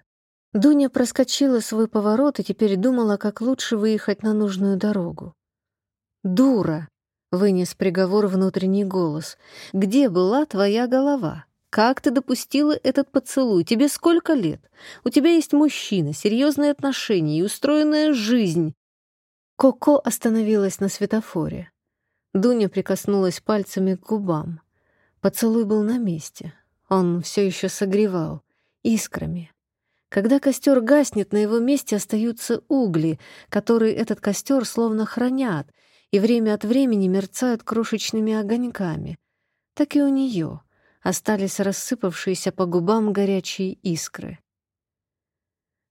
Дуня проскочила свой поворот и теперь думала, как лучше выехать на нужную дорогу. «Дура!» — вынес приговор внутренний голос. «Где была твоя голова? Как ты допустила этот поцелуй? Тебе сколько лет? У тебя есть мужчина, серьезные отношения и устроенная жизнь». Коко остановилась на светофоре. Дуня прикоснулась пальцами к губам. Поцелуй был на месте. Он все еще согревал, искрами. Когда костер гаснет, на его месте остаются угли, которые этот костер словно хранят, и время от времени мерцают крошечными огоньками. Так и у нее остались рассыпавшиеся по губам горячие искры.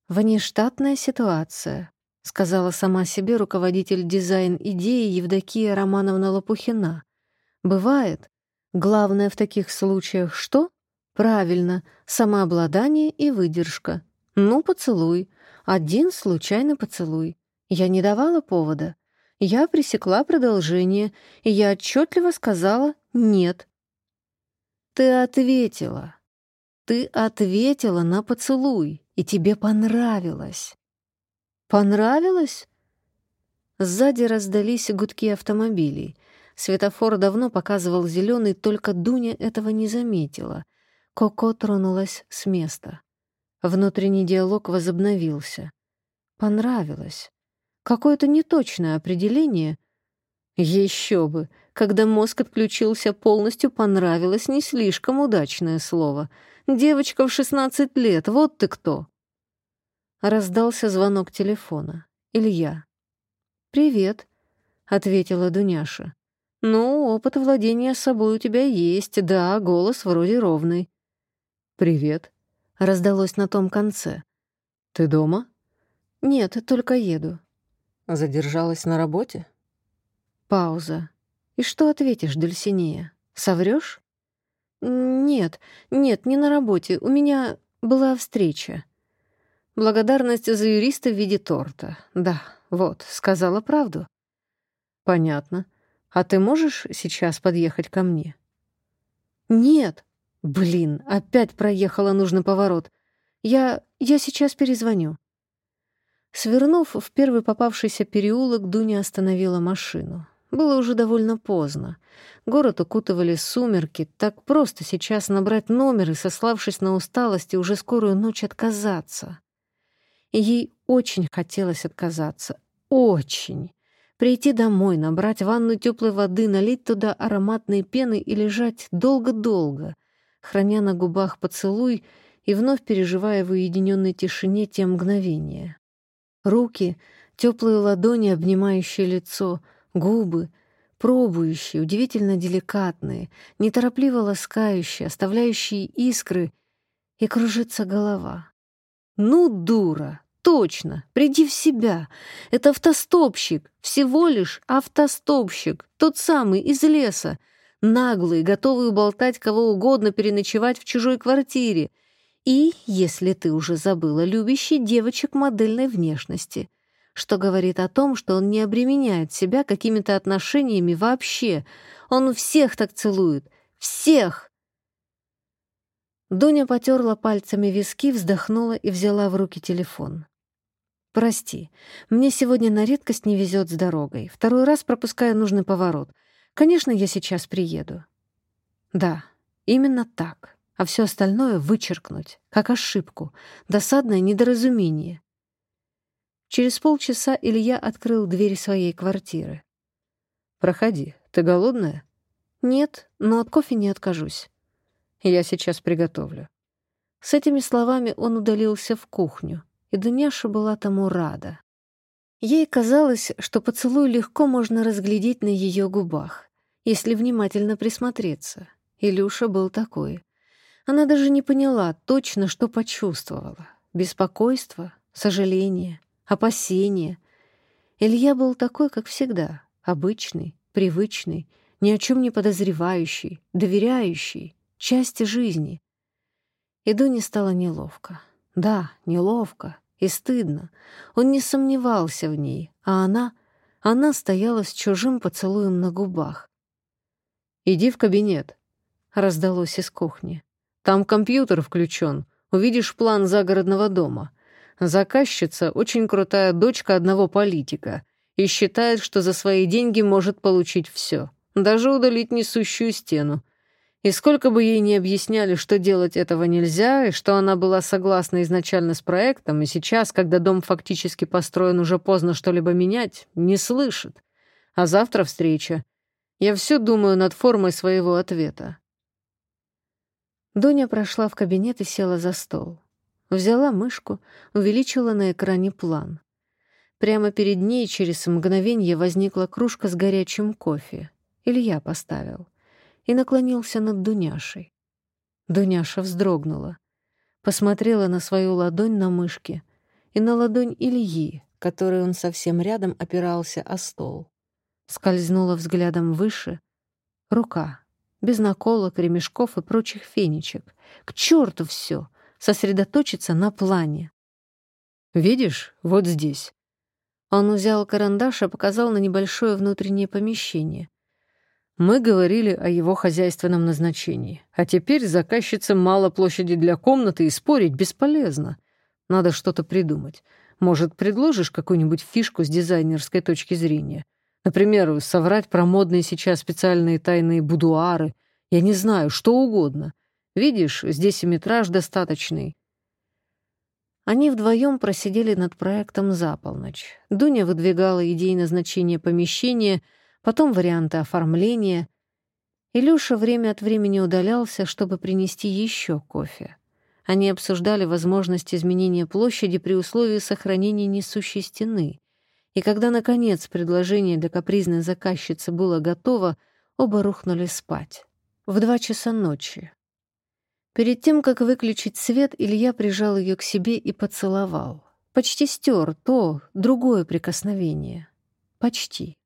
Внештатная ситуация, — сказала сама себе руководитель дизайн-идеи Евдокия Романовна Лопухина. «Бывает. Главное в таких случаях что? Правильно, самообладание и выдержка. Ну, поцелуй. Один случайный поцелуй. Я не давала повода. Я пресекла продолжение, и я отчетливо сказала «нет». Ты ответила. Ты ответила на поцелуй, и тебе понравилось. «Понравилось?» Сзади раздались гудки автомобилей. Светофор давно показывал зеленый, только Дуня этого не заметила. Коко тронулась с места. Внутренний диалог возобновился. «Понравилось». Какое-то неточное определение. Еще бы, когда мозг отключился полностью, понравилось не слишком удачное слово. Девочка в шестнадцать лет, вот ты кто. Раздался звонок телефона. Илья. «Привет», — ответила Дуняша. «Ну, опыт владения собой у тебя есть, да, голос вроде ровный». «Привет», — раздалось на том конце. «Ты дома?» «Нет, только еду». «Задержалась на работе?» Пауза. «И что ответишь, Дульсинея? Соврёшь?» «Нет, нет, не на работе. У меня была встреча». «Благодарность за юриста в виде торта. Да, вот, сказала правду». «Понятно. А ты можешь сейчас подъехать ко мне?» «Нет. Блин, опять проехала нужный поворот. Я... я сейчас перезвоню». Свернув в первый попавшийся переулок, Дуня остановила машину. Было уже довольно поздно. Город укутывали сумерки. Так просто сейчас набрать номер и, сославшись на усталость и уже скорую ночь, отказаться. И ей очень хотелось отказаться. Очень. Прийти домой, набрать ванну теплой воды, налить туда ароматной пены и лежать долго-долго, храня на губах поцелуй и вновь переживая в уединенной тишине те мгновения. Руки, теплые ладони, обнимающие лицо, губы, пробующие, удивительно деликатные, неторопливо ласкающие, оставляющие искры, и кружится голова. «Ну, дура! Точно! Приди в себя! Это автостопщик! Всего лишь автостопщик! Тот самый из леса! Наглый, готовый уболтать кого угодно переночевать в чужой квартире!» И, если ты уже забыла, любящий девочек модельной внешности, что говорит о том, что он не обременяет себя какими-то отношениями вообще. Он всех так целует. Всех! Дуня потерла пальцами виски, вздохнула и взяла в руки телефон. «Прости, мне сегодня на редкость не везет с дорогой. Второй раз пропускаю нужный поворот. Конечно, я сейчас приеду». «Да, именно так» а все остальное вычеркнуть, как ошибку, досадное недоразумение. Через полчаса Илья открыл дверь своей квартиры. «Проходи. Ты голодная?» «Нет, но от кофе не откажусь. Я сейчас приготовлю». С этими словами он удалился в кухню, и Дуняша была тому рада. Ей казалось, что поцелуй легко можно разглядеть на ее губах, если внимательно присмотреться. Илюша был такой. Она даже не поняла точно, что почувствовала. Беспокойство, сожаление, опасение. Илья был такой, как всегда, обычный, привычный, ни о чем не подозревающий, доверяющий, части жизни. И Дуне стало неловко. Да, неловко и стыдно. Он не сомневался в ней, а она... Она стояла с чужим поцелуем на губах. «Иди в кабинет», — раздалось из кухни. Там компьютер включен. Увидишь план загородного дома. Заказчица — очень крутая дочка одного политика и считает, что за свои деньги может получить все, даже удалить несущую стену. И сколько бы ей ни объясняли, что делать этого нельзя, и что она была согласна изначально с проектом, и сейчас, когда дом фактически построен, уже поздно что-либо менять, не слышит. А завтра встреча. Я все думаю над формой своего ответа. Доня прошла в кабинет и села за стол. Взяла мышку, увеличила на экране план. Прямо перед ней через мгновение возникла кружка с горячим кофе. Илья поставил. И наклонился над Дуняшей. Дуняша вздрогнула. Посмотрела на свою ладонь на мышке и на ладонь Ильи, которой он совсем рядом опирался о стол. Скользнула взглядом выше. Рука, без наколок, ремешков и прочих фенечек. К черту все! Сосредоточиться на плане. «Видишь, вот здесь». Он взял карандаш и показал на небольшое внутреннее помещение. Мы говорили о его хозяйственном назначении. А теперь заказчице мало площади для комнаты, и спорить бесполезно. Надо что-то придумать. Может, предложишь какую-нибудь фишку с дизайнерской точки зрения? Например, соврать про модные сейчас специальные тайные будуары. Я не знаю, что угодно. Видишь, здесь и метраж достаточный. Они вдвоем просидели над проектом за полночь. Дуня выдвигала идеи назначения помещения, потом варианты оформления. Илюша время от времени удалялся, чтобы принести еще кофе. Они обсуждали возможность изменения площади при условии сохранения несущей стены И когда, наконец, предложение для капризной заказчицы было готово, оба рухнули спать. В два часа ночи. Перед тем, как выключить свет, Илья прижал ее к себе и поцеловал. Почти стер то, другое прикосновение. Почти.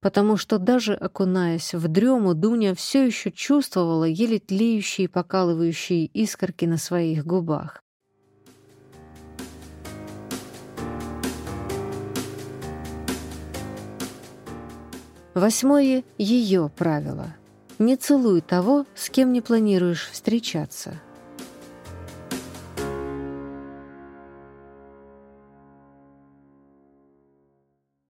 Потому что даже окунаясь в дрему, Дуня все еще чувствовала еле тлеющие покалывающие искорки на своих губах. Восьмое — ее правило. Не целуй того, с кем не планируешь встречаться.